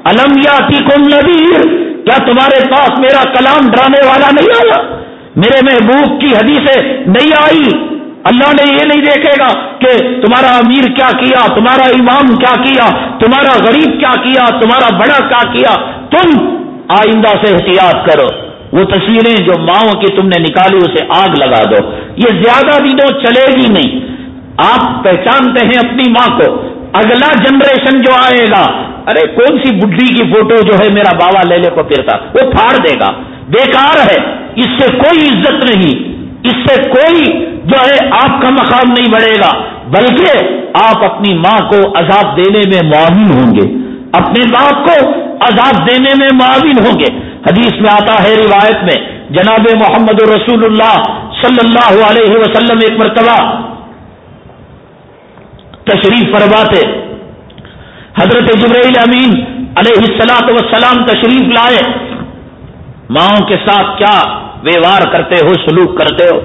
الم یاتی کم نبیر کیا تمہارے پاس میرا کلام ڈرانے والا نہیں آیا؟ میرے محبوب کی حدیثیں نہیں آئی۔ اللہ نے یہ نہیں دیکھے گا کہ تمہارا امیر کیا کیا، تمہارا امام کیا کیا، تمہارا غریب کیا کیا، تمہارا بڑا کیا کیا۔ تم آئندہ سے احتیاط کرو۔ وہ تصویریں جو ماؤں کی تم نے نکالی، اسے آگ لگا دو۔ یہ زیادہ دنوں چلے گی نہیں۔ آپ پہچانتے ہیں اپنی ماں کو۔ اگلا جنریشن جو آئے گا، ارے کون سی بڈھی کی فوٹو جو ہے میرا بابا لے لے کو پھرتا، وہ پھاڑ دے گا۔ بیکار ہے، اس سے کوئی عزت نہیں۔ اس سے کوئی جو ہے آپ کا مقام نہیں بڑھے گا، بلکہ آپ اپنی ماں کو عذاب دینے میں معاون ہوں گے۔ اپنے باپ کو عذاب دینے میں معاون ہوں گے۔ حدیث میں آتا ہے، روایت میں جناب محمد رسول اللہ صلی اللہ علیہ وسلم ایک مرتبہ تشریف فرماتے۔ حضرت جبرائیل امین علیہ السلاط وسلام تشریف لائے۔ ماؤں کے ساتھ کیا ویوہار کرتے ہو، سلوک کرتے ہو؟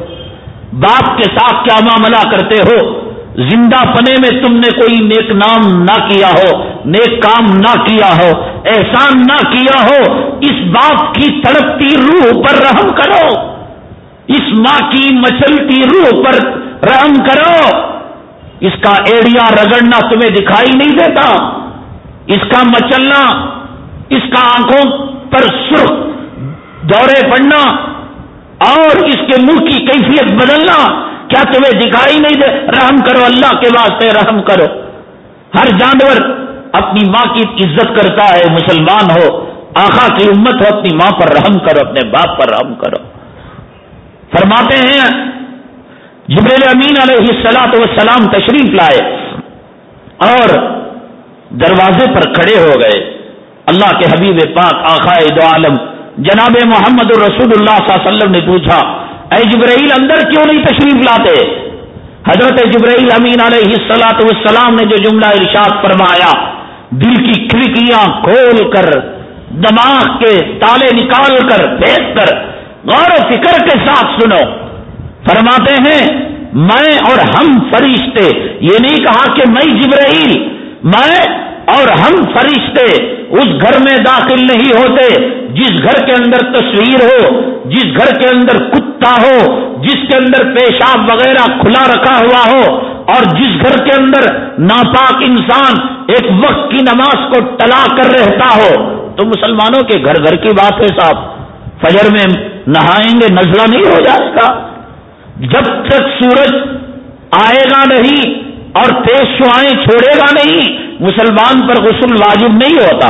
باپ کے ساتھ کیا معاملہ کرتے ہو؟ زندہ پنے میں تم نے کوئی نیک نام نہ کیا ہو، نیک کام نہ کیا ہو، احسان نہ کیا ہو، اس باپ کی تڑپتی روح پر رحم کرو۔ اس ماں کی مچلتی روح پر رحم کرو۔ اس کا ایڑیا رگڑنا تمہیں دکھائی نہیں دیتا۔ اس کا مچلنا، اس کا آنکھوں پر سرخ دورے پڑنا اور اس کے منہ کی کیفیت بدلنا، کیا تمہیں دکھائی نہیں دے؟ رحم کرو، اللہ کے واسطے رحم کرو۔ ہر جانور اپنی ماں کی عزت کرتا ہے، مسلمان ہو آخا کی امت ہو، اپنی ماں پر رحم کرو، اپنے باپ پر رحم کرو۔ فرماتے ہیں جبریل امین علیہ السلاط وسلام تشریف لائے اور دروازے پر کھڑے ہو گئے۔ اللہ کے حبیب پاک آخا دو عالم جناب محمد الرسول اللہ صلی اللہ علیہ وسلم نے پوچھا، اے جبرائیل اندر کیوں نہیں تشریف لاتے؟ حضرت جبرائیل امین علیہ السلاط والسلام نے جو جملہ ارشاد فرمایا، دل کی کھڑکیاں کھول کر، دماغ کے تالے نکال کر دیکھ کر، غور و فکر کے ساتھ سنو۔ فرماتے ہیں، میں اور ہم فرشتے، یہ نہیں کہا کہ میں جبرائیل، میں اور ہم فرشتے اس گھر میں داخل نہیں ہوتے، جس گھر کے اندر تصویر ہو، جس گھر کے اندر کتا ہو، جس کے اندر پیشاب وغیرہ کھلا رکھا ہوا ہو، اور جس گھر کے اندر ناپاک انسان ایک وقت کی نماز کو ٹلا کر رہتا ہو۔ تو مسلمانوں کے گھر گھر کی بات ہے صاحب، فجر میں نہائیں گے، نزلہ نہیں ہو جائے گا۔ جب تک سورج آئے گا نہیں اور تیز شعائیں چھوڑے گا نہیں، مسلمان پر غسل واجب نہیں ہوتا۔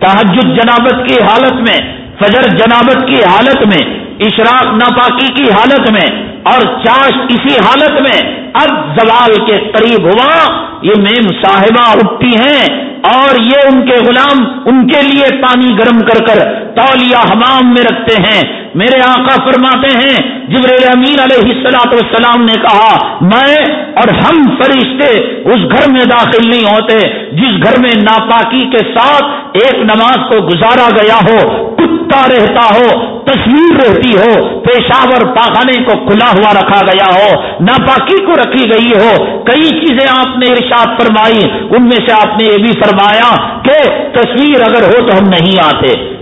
تحجد جنابت کی حالت میں، فجر جنابت کی حالت میں اشراق ناپاکی کی حالت میں اور چاش اسی حالت میں اب زوال کے قریب ہوا۔ یہ میم صاحبہ اٹھتی ہیں اور یہ ان کے غلام ان کے لیے پانی گرم کر کر تولیہ حمام میں رکھتے ہیں۔ میرے آقا فرماتے ہیں جبریل امین علیہ السلاط والسلام نے کہا، میں اور ہم فرشتے اس گھر میں داخل نہیں ہوتے، جس گھر میں ناپاکی کے ساتھ ایک نماز کو گزارا گیا ہو، کتا رہتا ہو، تصویر رہتی ہو، پیشاب اور پاخانے کو کھلا ہوا رکھا گیا ہو، ناپاکی کو رکھی گئی ہو، کئی چیزیں آپ نے ارشاد فرمائی، ان میں سے آپ نے یہ بھی فرمایا کہ تصویر اگر ہو تو ہم نہیں آتے۔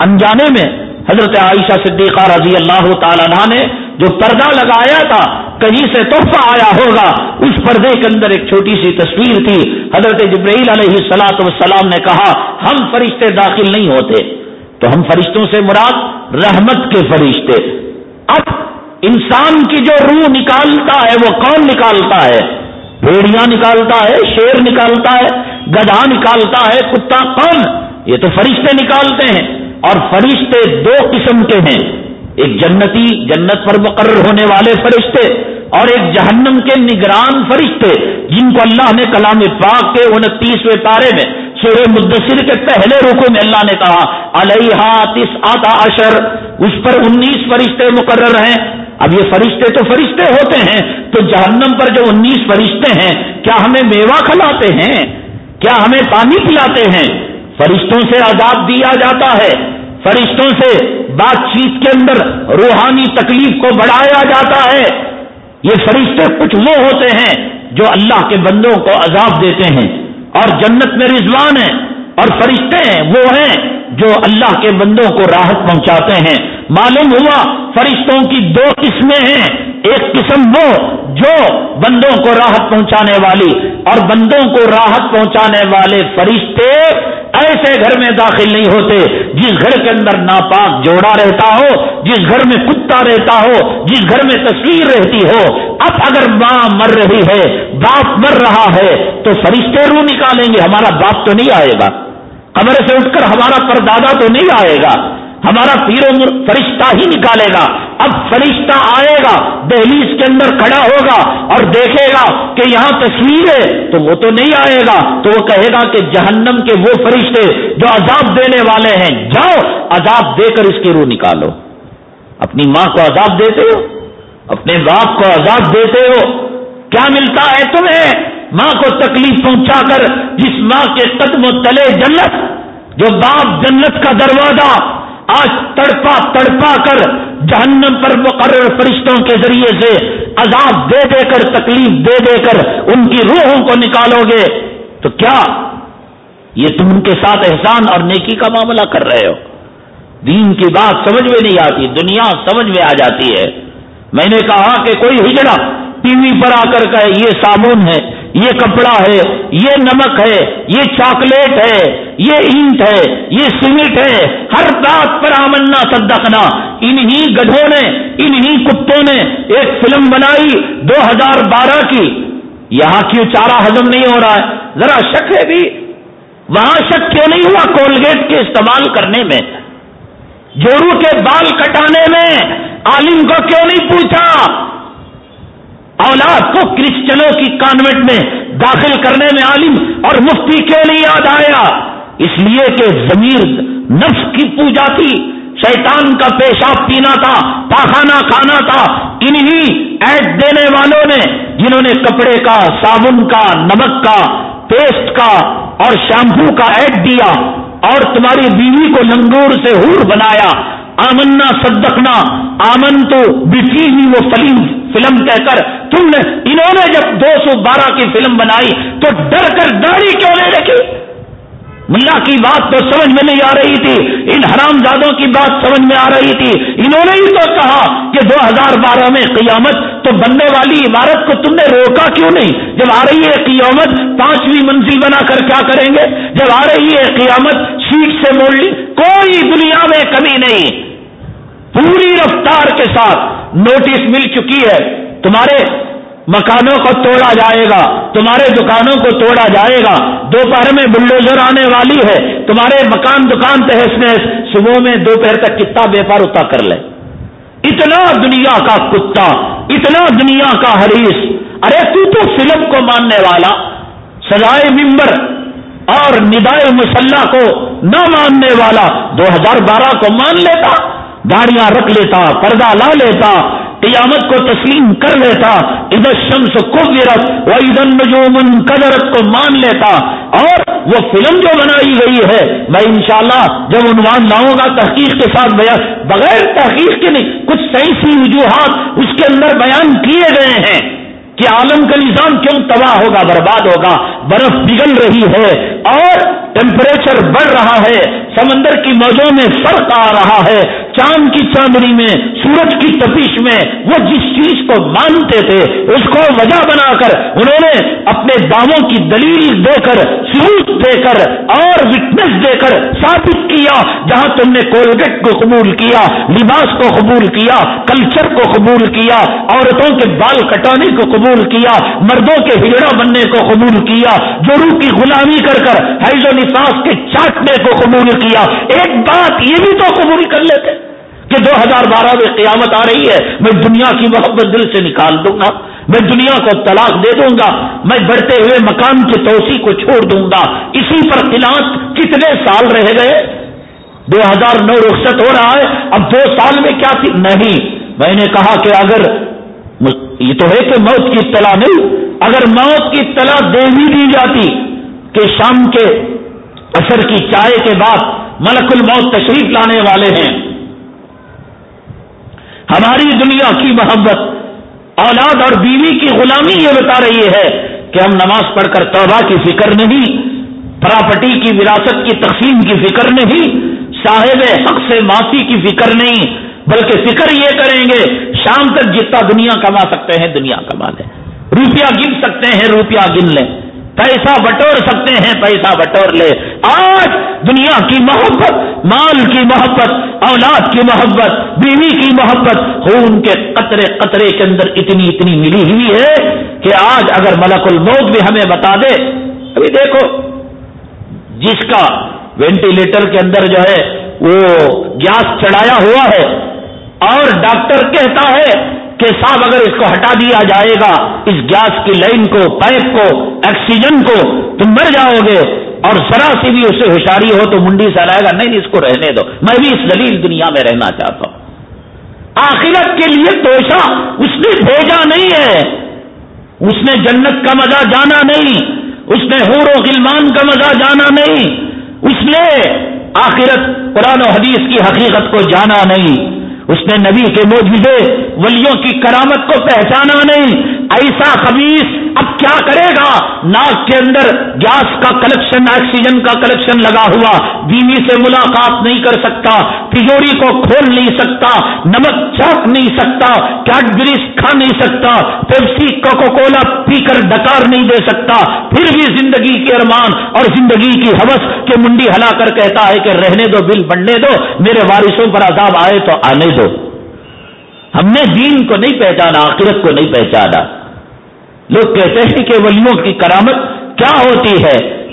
انجانے میں حضرت عائشہ صدیقہ رضی اللہ تعالیٰ نے جو پردہ لگایا تھا، کہیں سے تحفہ آیا ہوگا، اس پردے کے اندر ایک چھوٹی سی تصویر تھی۔ حضرت جبرائیل علیہ سلاط وسلام نے کہا، ہم فرشتے داخل نہیں ہوتے۔ تو ہم فرشتوں سے مراد رحمت کے فرشتے۔ اب انسان کی جو روح نکالتا ہے، وہ کون نکالتا ہے؟ بھیڑیاں نکالتا ہے، شیر نکالتا ہے، گدھا نکالتا ہے، کتا کون؟ یہ تو فرشتے نکالتے ہیں۔ اور فرشتے دو قسم کے ہیں۔ ایک جنتی، جنت پر مقرر ہونے والے فرشتے، اور ایک جہنم کے نگران فرشتے، جن کو اللہ نے کلام پاک کے انتیسویں پارے میں سورہ مدثر کے پہلے رکو میں اللہ نے کہا علیہ تس آتا اشر اس پر انیس فرشتے مقرر ہیں۔ اب یہ فرشتے تو فرشتے ہوتے ہیں، تو جہنم پر جو انیس فرشتے ہیں، کیا ہمیں میوہ کھلاتے ہیں؟ کیا ہمیں پانی پلاتے ہیں؟ فرشتوں سے عذاب دیا جاتا ہے۔ فرشتوں سے بات چیت کے اندر روحانی تکلیف کو بڑھایا جاتا ہے۔ یہ فرشتے کچھ وہ ہوتے ہیں جو اللہ کے بندوں کو عذاب دیتے ہیں۔ اور جنت میں رضوان ہیں اور فرشتے ہیں وہ ہیں جو اللہ کے بندوں کو راحت پہنچاتے ہیں۔ معلوم ہوا فرشتوں کی دو قسمیں ہیں۔ ایک قسم وہ جو بندوں کو راحت پہنچانے والی اور بندوں کو راحت پہنچانے والے فرشتے ایسے گھر میں داخل نہیں ہوتے، جس گھر کے اندر ناپاک جوڑا رہتا ہو، جس گھر میں کتا رہتا ہو، جس گھر میں تصویر رہتی ہو۔ اب اگر ماں مر رہی ہے، باپ مر رہا ہے، تو فرشتے رو نکالیں گے۔ ہمارا باپ تو نہیں آئے گا۔ قبر سے اٹھ کر ہمارا پردادا تو نہیں آئے گا، ہمارا پیر و فرشتہ ہی نکالے گا۔ اب فرشتہ آئے گا دہلیز کے اندر کھڑا ہوگا اور دیکھے گا کہ یہاں تصویر ہے۔ تو وہ تو نہیں آئے گا، تو وہ کہے گا کہ جہنم کے وہ فرشتے جو عذاب دینے والے ہیں، جاؤ، عذاب دے کر اس کی روح نکالو۔ اپنی ماں کو عذاب دیتے ہو، اپنے باپ کو عذاب دیتے ہو۔ کیا ملتا ہے تمہیں؟ ماں کو تکلیف پہنچا کر جس ماں کے قدم و تلے جنت، جو باپ جنت کا دروازہ، آج تڑپا تڑپا کر جہنم پر مقرر فرشتوں کے ذریعے سے عذاب دے دے کر، تکلیف دے دے کر ان کی روحوں کو نکالو گے۔ تو کیا یہ تم ان کے ساتھ احسان اور نیکی کا معاملہ کر رہے ہو؟ دین کی بات سمجھ میں نہیں آتی، دنیا سمجھ میں آ جاتی ہے۔ میں نے کہا کہ کوئی ہجڑا ٹی وی پر آ کر کہ یہ صابن ہے۔ یہ کپڑا ہے، یہ نمک ہے، یہ چاکلیٹ ہے، یہ اینٹ ہے، یہ سیمنٹ ہے، ہر بات پر آمنا، صدقنا۔ انہی گدھوں نے، انہی کتوں نے ایک فلم بنائی دو ہزار بارہ کی۔ یہاں کیوں چارہ ہزم نہیں ہو رہا ہے؟ ذرا شک ہے بھی۔ وہاں شک کیوں نہیں ہوا کولگیٹ کے استعمال کرنے میں؟ جورو کے بال کٹانے میں عالم کو کیوں نہیں پوچھا؟ اولاد کو کرسچنوں کی کانوینٹ میں داخل کرنے میں عالم اور مفتی کیوں نہیں یاد آیا۔ اس لیے کہ ضمیر نفس کی پوجا تھی، شیطان کا پیشاب پینا تھا، پاخانہ کھانا تھا۔ انہی ایڈ دینے والوں نے، جنہوں نے کپڑے کا، صابن کا، نمک کا، پیسٹ کا اور شیمپو کا ایڈ دیا اور تمہاری بیوی کو لنگور سے ہور بنایا۔ آمنا صدقنا، آمن تو بچی وہ فلم فلم کہہ کر، تم نے، انہوں نے جب دو سو بارہ کی فلم بنائی تو ڈر کر داڑھی کیوں نہیں رکھی ملا کی بات تو سمجھ میں نہیں آ رہی تھی، ان حرام زادوں کی بات سمجھ میں آ رہی تھی۔ انہوں نے ہی تو کہا کہ دو ہزار بارہ میں قیامت تو بننے والی عمارت کو تم نے روکا کیوں نہیں؟ جب آ رہی ہے قیامت، پانچویں منزل بنا کر کیا کریں گے؟ جب آ رہی ہے قیامت، سیٹ سے موڑ لی، کوئی دنیا میں کمی نہیں۔ پوری رفتار کے ساتھ نوٹس مل چکی ہے۔ تمہارے مکانوں کو توڑا جائے گا، تمہارے دکانوں کو توڑا جائے گا۔ دوپہر میں بلڈوزر آنے والی ہے۔ تمہارے مکان دکان تہس نہس، صبح میں دوپہر تک کتنا بیپار اتا کر لے۔ اتنا دنیا کا کتا، اتنا دنیا کا حریث ارے تو تو فلم کو ماننے والا سجائے ممبر اور ندائے مسلح کو نہ ماننے والا۔ دو ہزار بارہ کو مان لیتا۔ گاڑیاں رکھ لیتا، پردہ لا لیتا، قیامت کو تسلیم کر لیتا ادھر شمس کو گرت وہ ادن نجومن قدرت کو مان لیتا۔ اور وہ فلم جو بنائی گئی ہے، میں انشاءاللہ جب عنوان لاؤں گا تحقیق کے ساتھ بیان بغیر تحقیق کے نہیں، کچھ سائنسی وجوہات اس کے اندر بیان کیے گئے ہیں کہ عالم کا نظام کیوں تباہ ہوگا، برباد ہوگا، برف پگھل رہی ہے۔ اور ٹیمپریچر بڑھ رہا ہے، سمندر کی موجوں میں فرق آ رہا ہے۔ چاند کی چاندنی میں، سورج کی تپیش میں وہ جس چیز کو مانتے تھے، اس کو وجہ بنا کر انہوں نے اپنے داموں کی دلیل دے کر، ثبوت دے کر اور وٹنس دے کر ثابت کیا۔ جہاں تم نے کولگیٹ کو قبول کیا، لباس کو قبول کیا کلچر کو قبول کیا، عورتوں کے بال کٹانے کو قبول کیا، مردوں کے ہجڑا بننے کو قبول کیا جورو کی غلامی کر کر حیض و نفاس کے چاٹنے کو قبول کیا۔ ایک بات یہ بھی تو قبول کر لیتے کہ دو ہزار بارہ میں قیامت آ رہی ہے۔ میں دنیا کی محبت دل سے نکال دوں گا۔ میں دنیا کو طلاق دے دوں گا۔ میں بڑھتے ہوئے مکان کی توسیع کو چھوڑ دوں گا۔ اسی پر قلعت کتنے سال رہ گئے؟ دو ہزار نو رخصت ہو رہا ہے۔ اب دو سال میں کیا تھی؟ نہیں۔ میں نے کہا کہ اگر یہ تو ہے کہ موت کی اطلاع نہیں۔ اگر موت کی اطلاع دے بھی دی جاتی کہ شام کے اثر کی چائے کے بعد ملک الموت تشریف لانے والے ہیں۔ ہماری دنیا کی محبت، اولاد اور بیوی کی غلامی یہ بتا رہی ہے کہ ہم نماز پڑھ کر توبہ کی فکر نہیں، پراپرٹی کی وراثت کی تقسیم کی فکر نہیں، صاحب حق سے معافی کی فکر نہیں، بلکہ فکر یہ کریں گے، شام تک جتنا دنیا کما سکتے ہیں، دنیا کما لیں۔ روپیہ گن سکتے ہیں، روپیہ گن لیں۔ پیسہ بٹور سکتے ہیں، پیسہ بٹور لے۔ آج دنیا کی محبت، مال کی محبت، اولاد کی محبت، بیوی کی محبت خون کے قطرے قطرے کے اندر اتنی اتنی ملی ہوئی ہے کہ آج اگر ملک الموت بھی ہمیں بتا دے۔ ابھی دیکھو، جس کا وینٹیلیٹر کے اندر جو ہے وہ گیس چڑھایا ہوا ہے اور ڈاکٹر کہتا ہے کہ صاحب اگر اس کو ہٹا دیا جائے گا، اس گیس کی لائن کو، پائپ کو، آکسیجن کو تم مر جاؤ گے۔ اور ذرا سی بھی اسے ہوشیاری ہو تو منڈی سے لائے گا، نہیں، اس کو رہنے دو۔ میں بھی اس دلیل دنیا میں رہنا چاہتا ہوں۔ آخرت کے لیے توشا اس نے بھیجا نہیں ہے۔ اس نے جنت کا مزہ جانا نہیں۔ اس نے حور و غلمان کا مزہ جانا نہیں۔ اس نے آخرت قرآن و حدیث کی حقیقت کو جانا نہیں۔ اس نے نبی کے موجودے ولیوں کی کرامت کو پہچانا نہیں۔ ایسا خبیص اب کیا کرے گا؟ ناک کے اندر گیس کا کلیکشن آکسیجن کا کلیکشن لگا ہوا۔ بیوی سے ملاقات نہیں کر سکتا، تجوری کو کھول نہیں سکتا، نمک چوک نہیں سکتا کیڈبریز کھا نہیں سکتا، پیپسی کوکو کولا پی کر ڈکار نہیں دے سکتا۔ پھر بھی زندگی کے ارمان اور زندگی کی حوث کے منڈی ہلا کر کہتا ہے کہ رہنے دو، بل بننے دو، میرے وارثوں پر عذاب آئے تو آنے دو۔ ہم نے دین کو نہیں پہچانا، آخرت کو نہیں پہچانا۔ لوگ کہتے ہیں کہ ولیوں کی کرامت کیا ہوتی ہے؟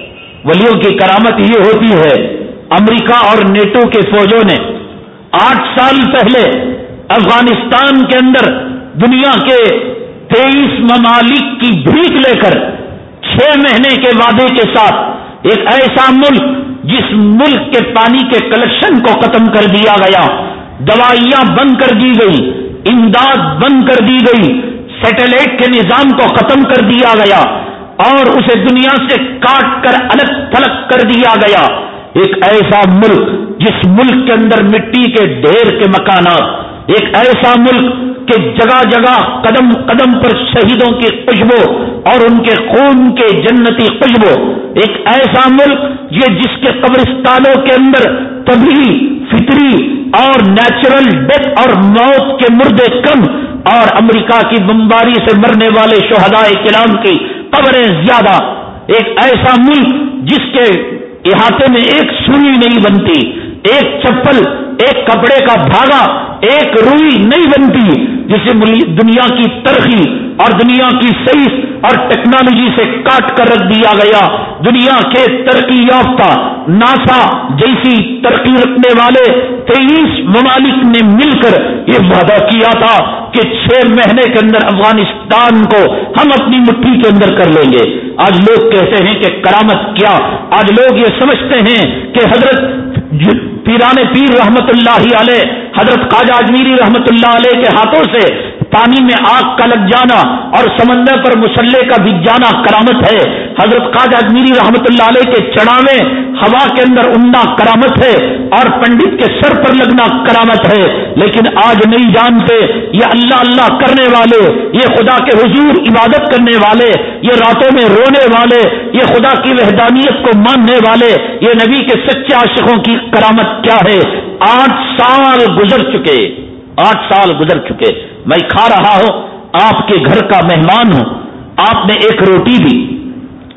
ولیوں کی کرامت یہ ہوتی ہے، امریکہ اور نیٹو کے فوجوں نے آٹھ سال پہلے افغانستان کے اندر دنیا کے تیئیس ممالک کی بھیک لے کر چھ مہینے کے وعدے کے ساتھ ایک ایسا ملک جس ملک کے پانی کے کلیکشن کو ختم کر دیا گیا۔ دوائیاں بند کر دی گئی، امداد بند کر دی گئی، سیٹلائٹ کے نظام کو ختم کر دیا گیا اور اسے دنیا سے کاٹ کر الگ تھلگ کر دیا گیا۔ ایک ایسا ملک جس ملک کے اندر مٹی کے ڈھیر کے مکانات، ایک ایسا ملک کہ جگہ جگہ قدم قدم پر شہیدوں کی خوشبو اور ان کے خون کے جنتی خوشبو۔ ایک ایسا ملک یہ جس کے قبرستانوں کے اندر تبھی فطری اور نیچرل ڈیتھ اور موت کے مردے کم اور امریکہ کی بمباری سے مرنے والے شہداء کلام کی قبریں زیادہ۔ ایک ایسا ملک جس کے احاطے میں ایک سوئی نہیں بنتی۔ ایک چپل، ایک کپڑے کا دھاگا ایک روئی نہیں بنتی جسے دنیا کی ترقی اور دنیا کی صحیح اور ٹیکنالوجی سے کاٹ کر رکھ دیا گیا۔ دنیا کے ترقی یافتہ، ناسا جیسی ترقی رکھنے والے تیئیس ممالک نے مل کر یہ وعدہ کیا تھا کہ چھ مہینے کے اندر افغانستان کو ہم اپنی مٹھی کے اندر کر لیں گے۔ آج لوگ کہتے ہیں کہ کرامت کیا؟ آج لوگ یہ سمجھتے ہیں کہ حضرت پیران پیر رحمت اللہ علیہ، حضرت خواجہ اجمیری رحمت اللہ علیہ کے ہاتھوں سے پانی میں آگ کا لگ جانا اور سمندر پر مسلح کا بگ جانا کرامت ہے۔ حضرت خواجہ اجمیری رحمت اللہ علیہ کے چڑھاوے ہوا کے اندر اڑنا کرامت ہے اور پنڈت کے سر پر لگنا کرامت ہے۔ لیکن آج نہیں جانتے یہ اللہ اللہ کرنے والے، یہ خدا کے حضور عبادت کرنے والے، یہ راتوں میں رونے والے، یہ خدا کی وحدانیت کو ماننے والے، یہ نبی کے سچے عاشقوں کی کرامت کیا ہے؟ آٹھ سال گزر چکے، آٹھ سال گزر چکے۔ میں کھا رہا ہوں، آپ کے گھر کا مہمان ہوں، آپ نے ایک روٹی دی۔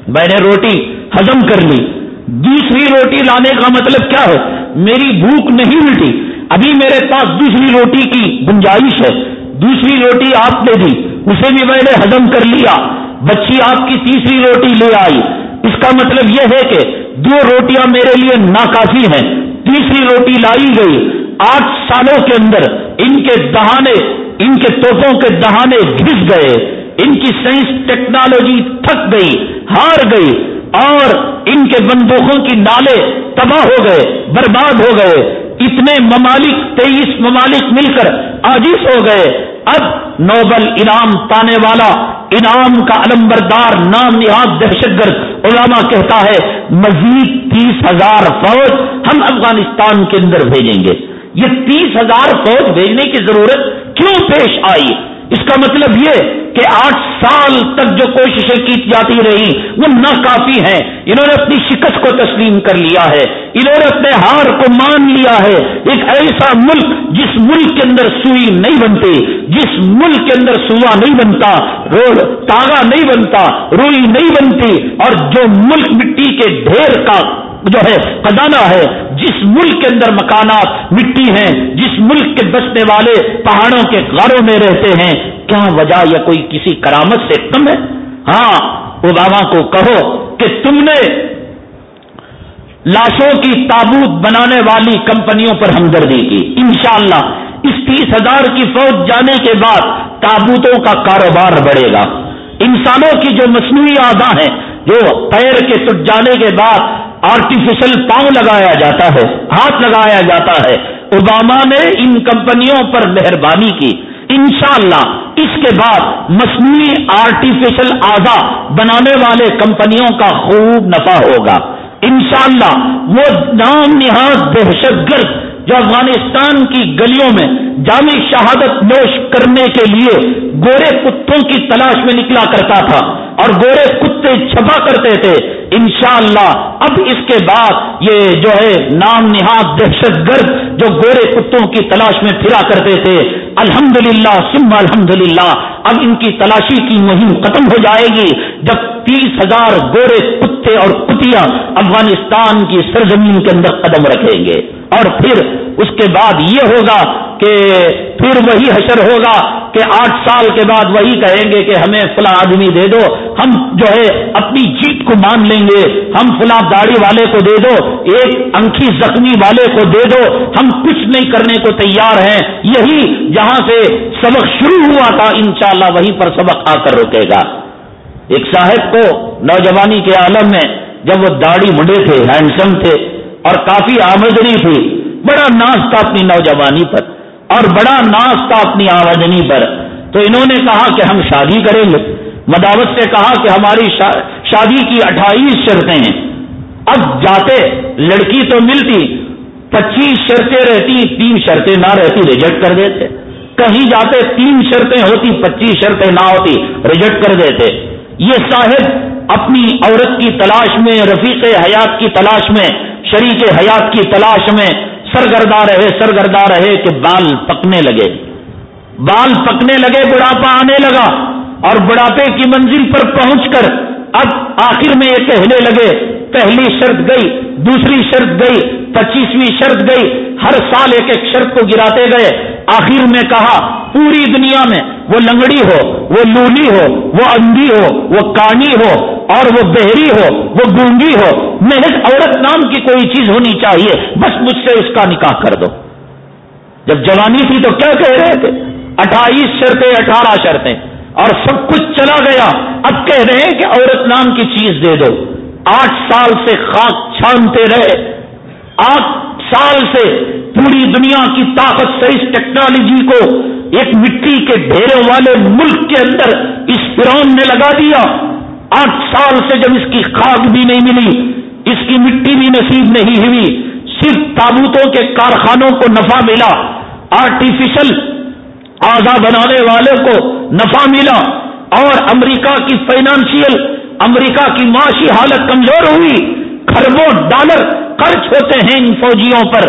میں نے روٹی ہزم کر لی۔ دوسری روٹی لانے کا مطلب کیا ہے؟ میری بھوک نہیں مٹی ابھی میرے پاس دوسری روٹی کی گنجائش ہے۔ دوسری روٹی آپ نے دی، اسے بھی میں نے ہزم کر لیا۔ بچی آپ کی تیسری روٹی لے آئی۔ اس کا مطلب یہ ہے کہ دو روٹیاں میرے لیے ناکافی ہیں۔ تیسری روٹی لائی گئی۔ آٹھ سالوں کے اندر ان کے دہانے، ان کے توپوں کے دہانے گھس گئے۔ ان کی سائنس ٹیکنالوجی تھک گئی، ہار گئی اور ان کے بندوقوں کی نالے تباہ ہو گئے، برباد ہو گئے۔ اتنے ممالک، تیئیس ممالک مل کر آجیز ہو گئے۔ اب نوبل انعام پانے والا، انعام کا علمبردار نام نہاد دہشت گرد علامہ کہتا ہے، مزید تیس ہزار فوج ہم افغانستان کے اندر بھیجیں گے۔ یہ تیس ہزار فوج بھیجنے کی ضرورت کیوں پیش آئی؟ اس کا مطلب یہ کہ آٹھ سال تک جو کوششیں کی جاتی رہی وہ ناکافی ہیں۔ انہوں نے اپنی شکست کو تسلیم کر لیا ہے۔ انہوں نے اپنے ہار کو مان لیا ہے۔ ایک ایسا ملک جس ملک کے اندر سوئی نہیں بنتی، جس ملک کے اندر سوا نہیں بنتا، روڈ تاغا نہیں بنتا، روئی نہیں بنتی، اور جو ملک مٹی کے ڈھیر کا جو ہے، خزانہ ہے، جس ملک کے اندر مکانات مٹی ہیں، جس ملک کے بسنے والے پہاڑوں کے غاروں میں رہتے ہیں کیا وجہ یا کوئی کسی کرامت سے کم ہے؟ ہاں اوباما کو کہو کہ تم نے لاشوں کی تابوت بنانے والی کمپنیوں پر ہمدردی کی۔ انشاءاللہ، اس تیس ہزار کی فوج جانے کے بعد تابوتوں کا کاروبار بڑھے گا۔ انسانوں کی جو مصنوعی آدھا ہیں، جو پیر کے ٹوٹ جانے کے بعد آرٹیفیشل پاؤں لگایا جاتا ہے، ہاتھ لگایا جاتا ہے، اوباما نے ان کمپنیوں پر مہربانی کی۔ انشاءاللہ اس کے بعد مصنوعی آرٹیفیشل آزا بنانے والے کمپنیوں کا خوب نفع ہوگا۔ انشاءاللہ وہ نام نہاد دہشت گرد جو افغانستان کی گلیوں میں جامع شہادت نوش کرنے کے لیے گورے کتوں کی تلاش میں نکلا کرتا تھا اور گورے کتے چھپا کرتے تھے، انشاءاللہ اب اس کے بعد یہ جو ہے نام نہاد دہشت گرد جو گورے کتوں کی تلاش میں پھرا کرتے تھے، الحمدللہ للہ الحمدللہ اب ان کی تلاشی کی مہم ختم ہو جائے گی جب تیس ہزار گورے کتے اور کتیاں افغانستان کی سرزمین کے اندر قدم رکھیں گے اور پھر اس کے بعد یہ ہوگا کہ پھر وہی حشر ہوگا کہ آٹھ سال کے بعد وہی کہیں گے کہ ہمیں فلاں آدمی دے دو، ہم جو ہے اپنی جیت کو مان لیں گے، ہم فلاں داڑھی والے کو دے دو، ایک انکھی زخمی والے کو دے دو، ہم کچھ نہیں کرنے کو تیار ہیں۔ یہی جہاں سے سبق شروع ہوا تھا، انشاءاللہ وہیں پر سبق آ کر روکے گا۔ ایک صاحب کو نوجوانی کے عالم میں جب وہ داڑھی منڈے تھے، ہینڈسم تھے اور کافی آمدنی تھی، بڑا ناز تھا اپنی نوجوانی پر۔ اور بڑا ناز تھا اپنی آمدنی پر۔ تو انہوں نے کہا کہ ہم شادی کریں گے۔ مداوت سے کہا کہ ہماری شادی کی اٹھائیس شرطیں ہیں۔ اب جاتے، لڑکی تو ملتی، پچیس شرطیں رہتی، تین شرطیں نہ رہتی ریجیکٹ کر دیتے۔ کہیں جاتے، تین شرطیں ہوتی، پچیس شرطیں نہ ہوتی ریجیکٹ کر دیتے۔ یہ صاحب اپنی عورت کی تلاش میں، رفیق حیات کی تلاش میں، شریک حیات کی تلاش میں سرگردا رہے سرگردا رہے کہ بال پکنے لگے۔ بال پکنے لگے، بڑھاپا آنے لگا اور بڑھاپے کی منزل پر پہنچ کر اب آخر میں یہ کہنے لگے، پہلی شرط گئی، دوسری شرط گئی، پچیسویں شرط گئی، ہر سال ایک ایک شرط کو گراتے گئے۔ آخر میں کہا پوری دنیا میں وہ لنگڑی ہو، وہ لولی ہو، وہ اندھی ہو، وہ کانی ہو اور وہ بہری ہو، وہ گونگی ہو، محض عورت نام کی کوئی چیز ہونی چاہیے، بس مجھ سے اس کا نکاح کر دو۔ جب جوانی تھی تو کیا کہہ رہے تھے؟ اٹھائیس شرطیں، اٹھارہ شرطیں۔ اور سب کچھ چلا گیا۔ اب کہہ رہے ہیں کہ عورت نام کی چیز دے دو۔ آٹھ سال سے خاک چھانتے رہے۔ آٹھ سال سے پوری دنیا کی طاقت سے اس ٹیکنالوجی کو ایک مٹی کے ڈھیروں والے ملک کے اندر اس فرون نے لگا دیا۔ آٹھ سال سے جب اس کی خاک بھی نہیں ملی، اس کی مٹی بھی نصیب نہیں ہوئی، صرف تابوتوں کے کارخانوں کو نفع ملا آرٹیفیشل آزا بنانے والے کو نفع ملا اور امریکہ کی فائنانشیل امریکہ کی معاشی حالت کمزور ہوئی۔ خربوں ڈالر خرچ ہوتے ہیں ان فوجیوں پر،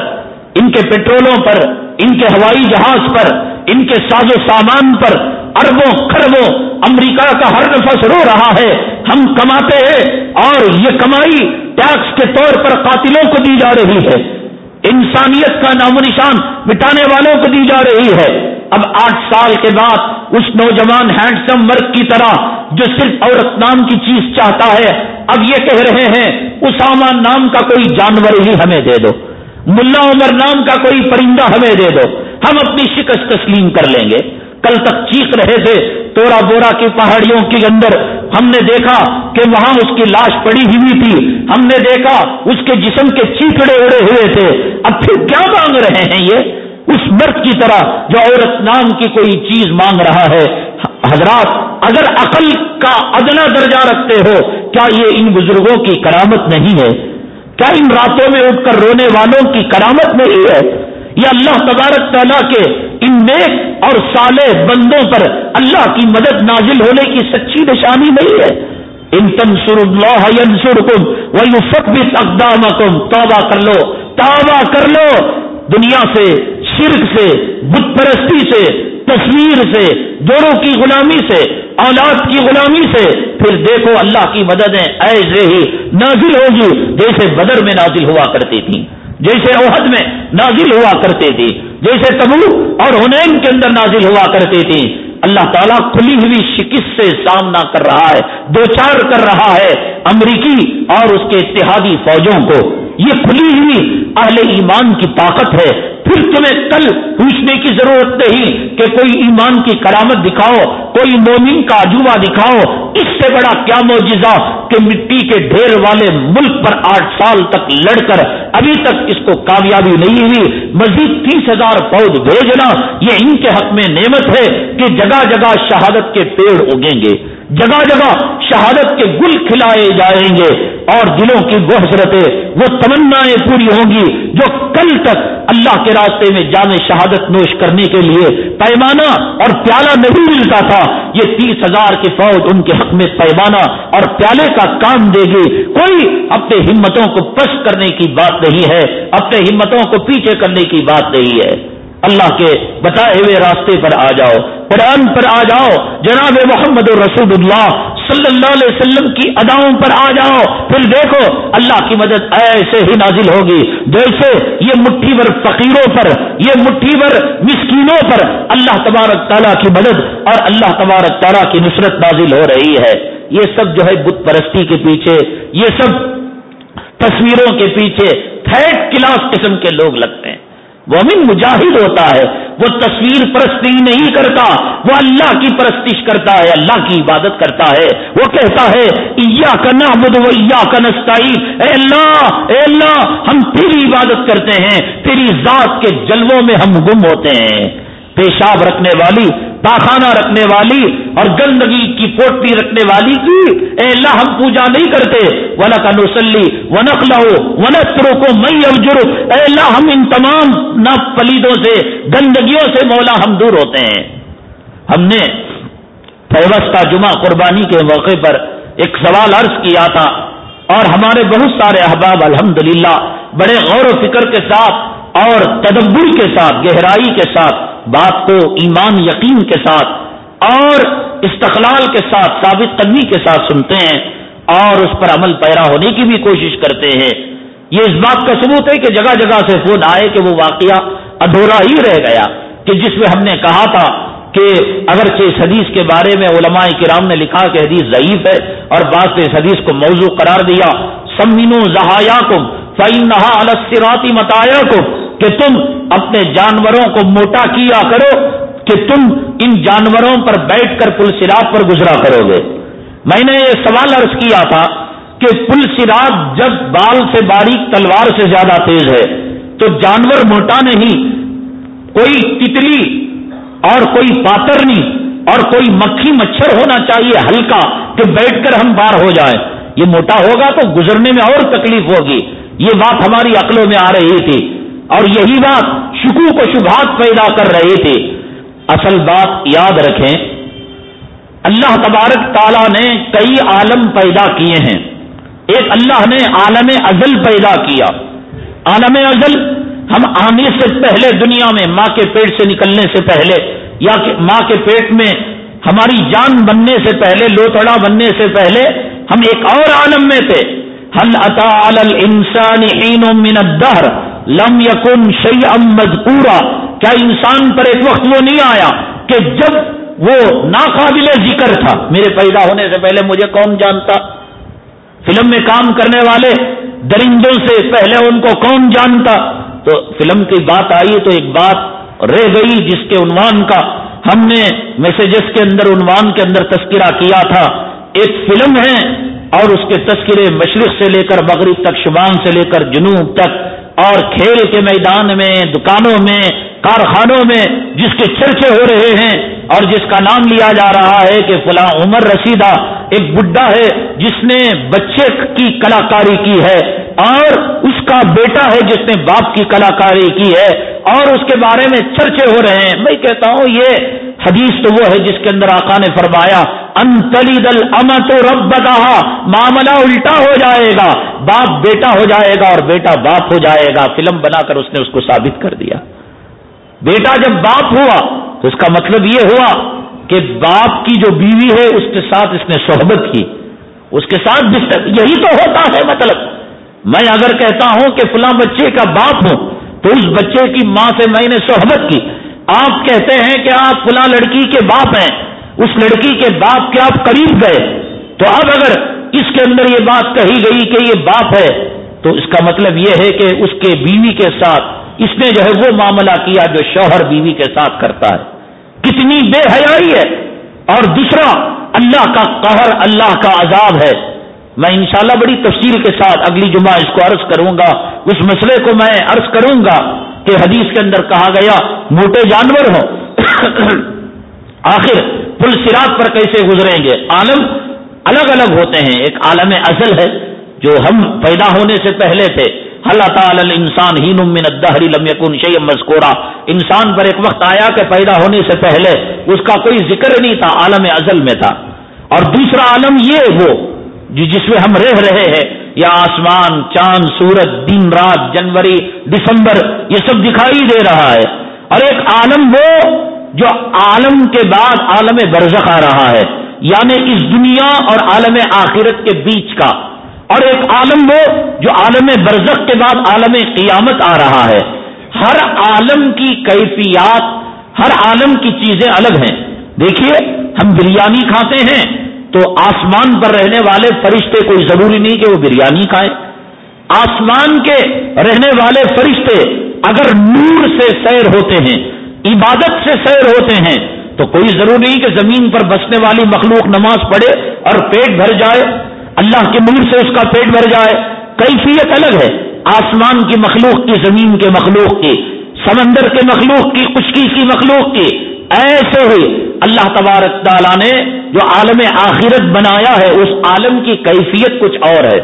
ان کے پیٹرولوں پر، ان کے ہوائی جہاز پر، ان کے ساز و سامان پر۔ اربوں خربوں امریکہ کا ہر نفس رو رہا ہے۔ ہم کماتے ہیں اور یہ کمائی ٹیکس کے طور پر قاتلوں کو دی جا رہی ہے۔ انسانیت کا نام و نشان مٹانے والوں کو دی جا رہی ہے۔ اب آٹھ سال کے بعد اس نوجوان ہینڈسم مرد کی طرح جو صرف عورت نام کی چیز چاہتا ہے، اب یہ کہہ رہے ہیں، اسامہ نام کا کوئی جانور ہی ہمیں دے دو۔ ملا عمر نام کا کوئی پرندہ ہمیں دے دو۔ ہم اپنی شکست تسلیم کر لیں گے۔ کل تک چیخ رہے تھے توڑا بورا کی پہاڑیوں کے اندر۔ ہم نے دیکھا کہ وہاں اس کی لاش پڑی ہوئی تھی۔ ہم نے دیکھا اس کے جسم کے چیکڑے اڑے ہوئے تھے۔ اب پھر کیا مانگ رہے ہیں یہ؟ اس مرد کی طرح جو عورت نام کی کوئی چیز مانگ رہا ہے۔ حضرات، اگر عقل کا ادنا درجہ رکھتے ہو، کیا یہ ان بزرگوں کی کرامت نہیں ہے؟ کیا ان راتوں میں اٹھ کر رونے والوں کی کرامت نہیں ہے؟ یہ اللہ تبارک تعالیٰ کے ان نیک اور صالح بندوں پر اللہ کی مدد نازل ہونے کی سچی نشانی نہیں ہے۔ ان تنسر اللہ ینسرکم ویثبت اقدامکم، توبہ کر لو، توبہ کر لو۔ دنیا سے، شرک سے، بت پرستی سے تصویر سے جوڑوں کی غلامی سے، اولاد کی غلامی سے پھر دیکھو اللہ کی مددیں ایسے ہی نازل ہوگی جیسے بدر میں نازل ہوا کرتی تھی جیسے اوہد میں نازل ہوا کرتے تھے، جیسے تبو اور ہنین کے اندر نازل ہوا کرتی تھی اللہ تعالیٰ کھلی ہوئی شکست سے سامنا کر رہا ہے، دو چار کر رہا ہے امریکی اور اس کے اتحادی فوجوں کو۔ یہ کھلی ہوئی اہل ایمان کی طاقت ہے۔ پھر تمہیں کل پوچھنے کی ضرورت نہیں کہ کوئی ایمان کی کرامت دکھاؤ، کوئی مومن کا عجوبہ دکھاؤ۔ اس سے بڑا کیا معجزہ کہ مٹی کے ڈھیر والے ملک پر آٹھ سال تک لڑ کر ابھی تک اس کو کامیابی نہیں ہوئی۔ مزید تیس ہزار فوج بھیجنا، یہ ان کے حق میں نعمت ہے کہ جگہ جگہ شہادت کے پیڑ اگیں گے۔ جگہ جگہ شہادت کے گل کھلائے جائیں گے۔ اور دلوں کی وہ حسرتیں وہ تمنا پوری ہوں گی جو کل تک اللہ کے راستے میں جامع شہادت نوش کرنے کے لیے پیمانہ اور پیالہ نہیں ملتا تھا۔ یہ تیس ہزار کی فوج ان کے حق میں پیمانہ اور پیالے کا کام دے گی۔ کوئی اپنے ہمتوں کو پش کرنے کی بات نہیں ہے، اپنے ہمتوں کو پیچھے کرنے کی بات نہیں ہے۔ اللہ کے بتائے ہوئے راستے پر آ جاؤ۔ قرآن پر آ جاؤ۔ جناب محمد رسول اللہ صلی اللہ علیہ وسلم کی اداؤں پر آ جاؤ۔ پھر دیکھو، اللہ کی مدد ایسے ہی نازل ہوگی۔ جیسے یہ مٹھی بھر فقیروں پر، یہ مٹھی بھر مسکینوں پر اللہ تبارک تعالیٰ کی مدد اور اللہ تبارک تعالیٰ کی نصرت نازل ہو رہی ہے۔ یہ سب جو ہے بت پرستی کے پیچھے، یہ سب تصویروں کے پیچھے تھرڈ کلاس قسم کے لوگ لگتے ہیں۔ مومن مجاہد ہوتا ہے، وہ تصویر پرستی نہیں کرتا، وہ اللہ کی پرستش کرتا ہے، اللہ کی عبادت کرتا ہے۔ وہ کہتا ہے کا نحمد و کا اے اللہ اے اللہ، ہم تیری عبادت کرتے ہیں، تیری ذات کے جلووں میں ہم گم ہوتے ہیں۔ پیشاب رکھنے والی پاخانہ رکھنے والی اور گندگی کی پوٹی رکھنے والی کی، اے اللہ ہم پوجا نہیں کرتے۔ ون کا نسلی ونخ لہو ونسرو کو مئی ابجر اے اللہ ہم ان تمام نہ پلیدوں سے، گندگیوں سے مولا ہم دور ہوتے ہیں۔ ہم نے فیوستہ جمعہ قربانی کے موقع پر ایک سوال عرض کیا تھا اور ہمارے بہت سارے احباب الحمدللہ بڑے غور و فکر کے ساتھ اور تدبر کے ساتھ، گہرائی کے ساتھ بات کو ایمان یقین کے ساتھ اور استقلال کے ساتھ، ثابت قدمی کے ساتھ سنتے ہیں اور اس پر عمل پیرا ہونے کی بھی کوشش کرتے ہیں۔ یہ اس بات کا ثبوت ہے کہ جگہ جگہ سے فون آئے کہ وہ واقعہ ادھورا ہی رہ گیا کہ جس میں ہم نے کہا تھا کہ اگرچہ اس حدیث کے بارے میں علماء کرام نے لکھا کہ حدیث ضعیف ہے اور بعض نے اس حدیث کو موضوع قرار دیا۔ سمینو زہایا کو فعین نہا السراتی متایا کو کہ تم اپنے جانوروں کو موٹا کیا کرو کہ تم ان جانوروں پر بیٹھ کر پل سراب پر گزرا کرو گے۔ میں نے یہ سوال عرض کیا تھا کہ پل سراب جب بال سے باریک تلوار سے زیادہ تیز ہے تو جانور موٹا نہیں، کوئی تتلی اور کوئی پاترنی اور کوئی مکھی مچھر ہونا چاہیے ہلکا کہ بیٹھ کر ہم بار ہو جائیں۔ یہ موٹا ہوگا تو گزرنے میں اور تکلیف ہوگی۔ یہ بات ہماری عقلوں میں آ رہی تھی۔ اور یہی بات شکو کو شبہات پیدا کر رہے تھے۔ اصل بات یاد رکھیں، اللہ تبارک تعالیٰ نے کئی عالم پیدا کیے ہیں۔ ایک اللہ نے عالم ازل پیدا کیا۔ عالم ازل ہم آنے سے پہلے دنیا میں، ماں کے پیٹ سے نکلنے سے پہلے، یا ماں کے پیٹ میں ہماری جان بننے سے پہلے، لوتڑا بننے سے پہلے، ہم ایک اور عالم میں تھے۔ حل اتا انسانی من الدہر لم یکن شی ام مذکورا، کیا انسان پر ایک وقت وہ نہیں آیا کہ جب وہ ناقابل ذکر تھا، میرے پیدا ہونے سے پہلے مجھے کون جانتا؟ فلم میں کام کرنے والے درندوں سے پہلے ان کو کون جانتا؟ تو فلم کی بات آئی تو ایک بات رہ گئی جس کے عنوان کا۔ ہم نے میسجز کے اندر، عنوان کے اندر تذکرہ کیا تھا۔ ایک فلم ہے اور اس کے تذکرے مشرق سے لے کر مغرب تک شبان سے لے کر جنوب تک۔ اور کھیل کے میدان میں، دکانوں میں، کارخانوں میں جس کے چرچے ہو رہے ہیں اور جس کا نام لیا جا رہا ہے کہ فلاں عمر رسیدہ ایک بڈھا ہے جس نے بچے کی کلاکاری کی ہے اور اس کا بیٹا ہے جس نے باپ کی کلاکاری کی ہے اور اس کے بارے میں چرچے ہو رہے ہیں۔ میں کہتا ہوں یہ حدیث تو وہ ہے جس کے اندر آقا نے فرمایا انتلی دل امت رب معاملہ الٹا ہو جائے گا، باپ بیٹا ہو جائے گا اور بیٹا باپ ہو جائے گا، فلم بنا کر اس نے اس کو ثابت کر دیا۔ بیٹا جب باپ ہوا، تو اس کا مطلب یہ ہوا کہ باپ کی جو بیوی ہے، اس کے ساتھ اس نے صحبت کی۔ اس کے ساتھ یہی تو ہوتا ہے مطلب۔ میں اگر کہتا ہوں کہ فلاں بچے کا باپ ہوں، تو اس بچے کی ماں سے میں نے صحبت کی۔ آپ کہتے ہیں کہ آپ فلاں لڑکی کے باپ ہیں، اس لڑکی کے باپ کے آپ قریب گئے۔ تو اب اگر اس کے اندر یہ بات کہی گئی کہ یہ باپ ہے، تو اس کا مطلب یہ ہے کہ اس کے بیوی کے ساتھ اس نے جو ہے وہ معاملہ کیا جو شوہر بیوی کے ساتھ کرتا ہے۔ کتنی بے حیائی ہے۔ اور دوسرا، اللہ کا قہر، اللہ کا عذاب ہے۔ میں انشاءاللہ بڑی تفصیل کے ساتھ اگلی جمعہ اس کو عرض کروں گا۔ اس مسئلے کو میں عرض کروں گا۔ کہ حدیث کے اندر کہا گیا، موٹے جانور ہوں۔ [COUGHS] آخر پل سراط پر کیسے گزریں گے؟ عالم الگ الگ ہوتے ہیں۔ ایک عالم ازل ہے جو ہم پیدا ہونے سے پہلے تھے۔ اللہ تعالی انسان ہی نمن الدہری لم یکن شیء مذکورا؟ انسان پر ایک وقت آیا کہ پیدا ہونے سے پہلے اس کا کوئی ذکر نہیں تھا، عالم ازل میں تھا۔ اور دوسرا عالم یہ وہ جس میں ہم رہ رہے ہیں۔ یا آسمان، چاند، سورج، دن، رات، جنوری، دسمبر، یہ سب دکھائی دے رہا ہے۔ اور ایک عالم وہ جو عالم کے بعد عالم برزخ آ رہا ہے یعنی اس دنیا اور عالم آخرت کے بیچ کا۔ اور ایک عالم وہ جو عالم برزخ کے بعد عالم قیامت آ رہا ہے۔ ہر عالم کی کیفیات، ہر عالم کی چیزیں الگ ہیں۔ دیکھیے، ہم بریانی کھاتے ہیں تو آسمان پر رہنے والے فرشتے کوئی ضروری نہیں کہ وہ بریانی کھائیں۔ آسمان کے رہنے والے فرشتے اگر نور سے سیر ہوتے ہیں، عبادت سے سیر ہوتے ہیں، تو کوئی ضروری نہیں کہ زمین پر بسنے والی مخلوق نماز پڑھے اور پیٹ بھر جائے۔ اللہ کے نور سے اس کا پیٹ بھر جائے۔ کیفیت الگ ہے۔ آسمان کی مخلوق کی، زمین کے مخلوق کی، سمندر کے مخلوق کی، خشکی کی مخلوق کی۔ ایسے ہی اللہ تبارک تعالیٰ نے جو عالم آخرت بنایا ہے، اس عالم کی کیفیت کچھ اور ہے۔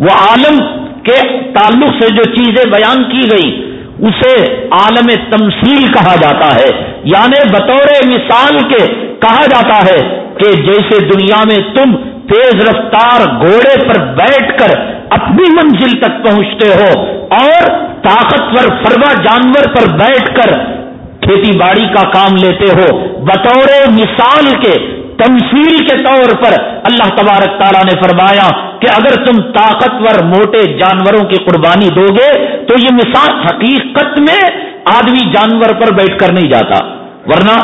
وہ عالم کے تعلق سے جو چیزیں بیان کی گئی اسے عالم تمثیل کہا جاتا ہے۔ یعنی بطور مثال کے کہا جاتا ہے کہ جیسے دنیا میں تم تیز رفتار گھوڑے پر بیٹھ کر اپنی منزل تک پہنچتے ہو اور طاقتور فروا جانور پر بیٹھ کر کھیتی باڑی کا کام لیتے ہو، بطور مثال کے، تمثیل کے طور پر اللہ تبارک تعالیٰ نے فرمایا کہ اگر تم طاقتور موٹے جانوروں کی قربانی دو گے تو یہ مثال حقیقت میں آدمی جانور پر بیٹھ کر نہیں جاتا۔ ورنہ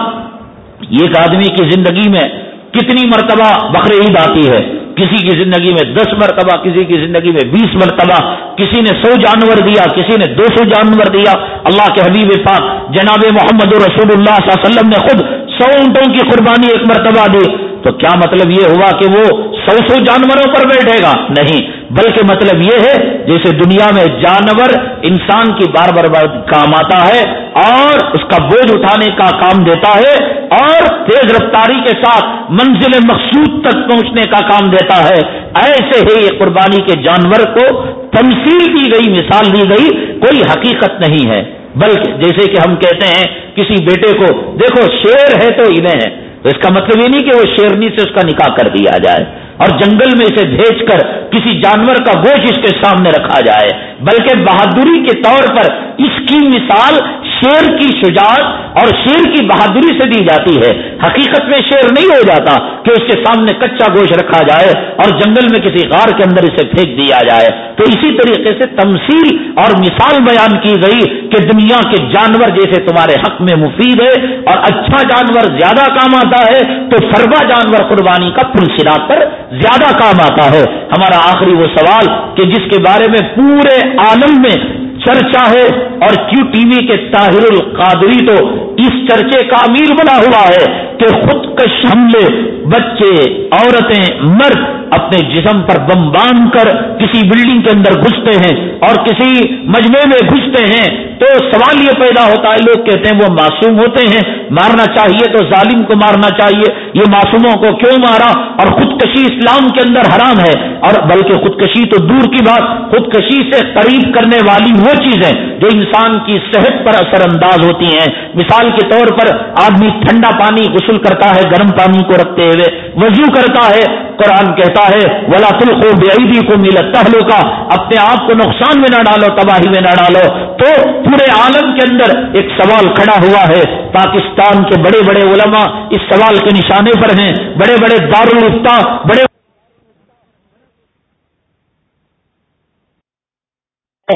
ایک آدمی کی زندگی میں کتنی مرتبہ بقر عید آتی ہے کسی کی زندگی میں دس مرتبہ، کسی کی زندگی میں بیس مرتبہ، کسی نے سو جانور دیا، کسی نے دو سو جانور دیا۔ اللہ کے حبیب پاک جناب محمد رسول اللہ صلی اللہ علیہ وسلم نے خود سو اونٹوں کی قربانی ایک مرتبہ دی۔ تو کیا مطلب یہ ہوا کہ وہ سو سو جانوروں پر بیٹھے گا؟ نہیں، بلکہ مطلب یہ ہے، جیسے دنیا میں جانور انسان کی بار بار کام آتا ہے اور اس کا بوجھ اٹھانے کا کام دیتا ہے اور تیز رفتاری کے ساتھ منزل مقصود تک پہنچنے کا کام دیتا ہے۔ ایسے ہی یہ قربانی کے جانور کو تمثیل دی گئی، مثال دی گئی، کوئی حقیقت نہیں ہے۔ بلکہ جیسے کہ ہم کہتے ہیں، کسی بیٹے کو، دیکھو، شیر ہے تو انہیں ہے۔ تو اس کا مطلب یہ نہیں کہ وہ شیرنی سے اس کا نکاح کر دیا جائے اور جنگل میں اسے بھیج کر کسی جانور کا گوشت اس کے سامنے رکھا جائے۔ بلکہ بہادری کے طور پر اس کی مثال شیر کی شجاعت اور شیر کی بہادری سے دی جاتی ہے۔ حقیقت میں شیر نہیں ہو جاتا کہ اس کے سامنے کچا گوشت رکھا جائے اور جنگل میں کسی غار کے اندر اسے پھینک دیا جائے۔ تو اسی طریقے سے تمثیل اور مثال بیان کی گئی کہ دنیا کے جانور جیسے تمہارے حق میں مفید ہے اور اچھا جانور زیادہ کام آتا ہے، تو فروا جانور قربانی کا پلسرات پر زیادہ کام آتا ہے۔ ہمارا آخری وہ سوال کہ جس کے بارے میں پورے عالم میں چرچا ہے اور کیو ٹی وی کے طاہر القادری تو اس چرچے کا امیر بنا ہوا ہے۔ کہ خود کش حملے، بچے، عورتیں، مرد اپنے جسم پر بم باندھ کر کسی بلڈنگ کے اندر گھستے ہیں اور کسی مجمے میں گھستے ہیں تو سوال یہ پیدا ہوتا ہے، لوگ کہتے ہیں وہ معصوم ہوتے ہیں، مارنا چاہیے تو ظالم کو مارنا چاہیے، یہ معصوموں کو کیوں مارا؟ اور خودکشی اسلام کے اندر حرام ہے۔ اور بلکہ خودکشی تو دور کی بات، خودکشی سے قریب کرنے والی وہ چیزیں جو انسان کی صحت پر اثر انداز ہوتی ہیں۔ مثال کے طور پر آدمی ٹھنڈا پانی غسل کرتا ہے، گرم پانی کو رکھتے ہوئے وضو کرتا ہے، قرآن کہتا ہے، ولا تلخو بے کو ملت تہلو کا اپنے آپ کو نقصان میں نہ ڈالو، تباہی میں نہ ڈالو۔ تو پورے عالم کے اندر ایک سوال کھڑا ہوا ہے۔ پاکستان کے بڑے بڑے علماء اس سوال کے نشانے پر ہیں۔ بڑے بڑے دارالفتا بڑے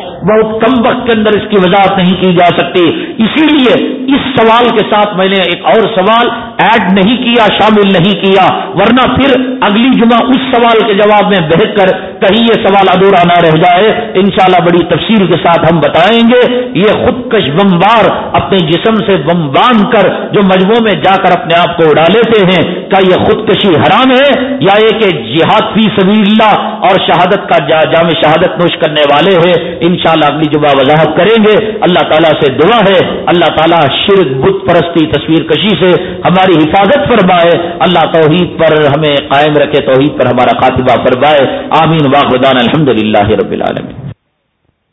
بہت کم وقت کے اندر اس کی وضاحت نہیں کی جا سکتی۔ اسی لیے اس سوال کے ساتھ میں نے ایک اور سوال ایڈ نہیں کیا، شامل نہیں کیا، ورنہ پھر اگلی جمعہ اس سوال کے جواب میں بہت کر کہیں یہ سوال ادھورا نہ رہ جائے۔ انشاءاللہ بڑی تفصیل کے ساتھ ہم بتائیں گے۔ یہ خودکش بمبار اپنے جسم سے بم باندھ کر جو مجموعوں میں جا کر اپنے آپ کو اڑا لیتے ہیں، کیا یہ خودکشی حرام ہے یا یہ کہ جہاد فی سبیل اللہ اور شہادت کا جامع شہادت نوش کرنے والے ہیں؟ انشاءاللہ اگلی جمعہ وضاحت کریں گے۔ اللہ تعالیٰ سے دعا ہے۔ اللہ تعالیٰ شرک، بت پرستی، تصویر کشی سے ہمارے ہماری حفاظت فرمائے، اللہ توحید پر ہمیں قائم رکھے، توحید پر ہمارا خاتمہ فرمائے۔ آمین واغدان الحمد للہ رب العالمین۔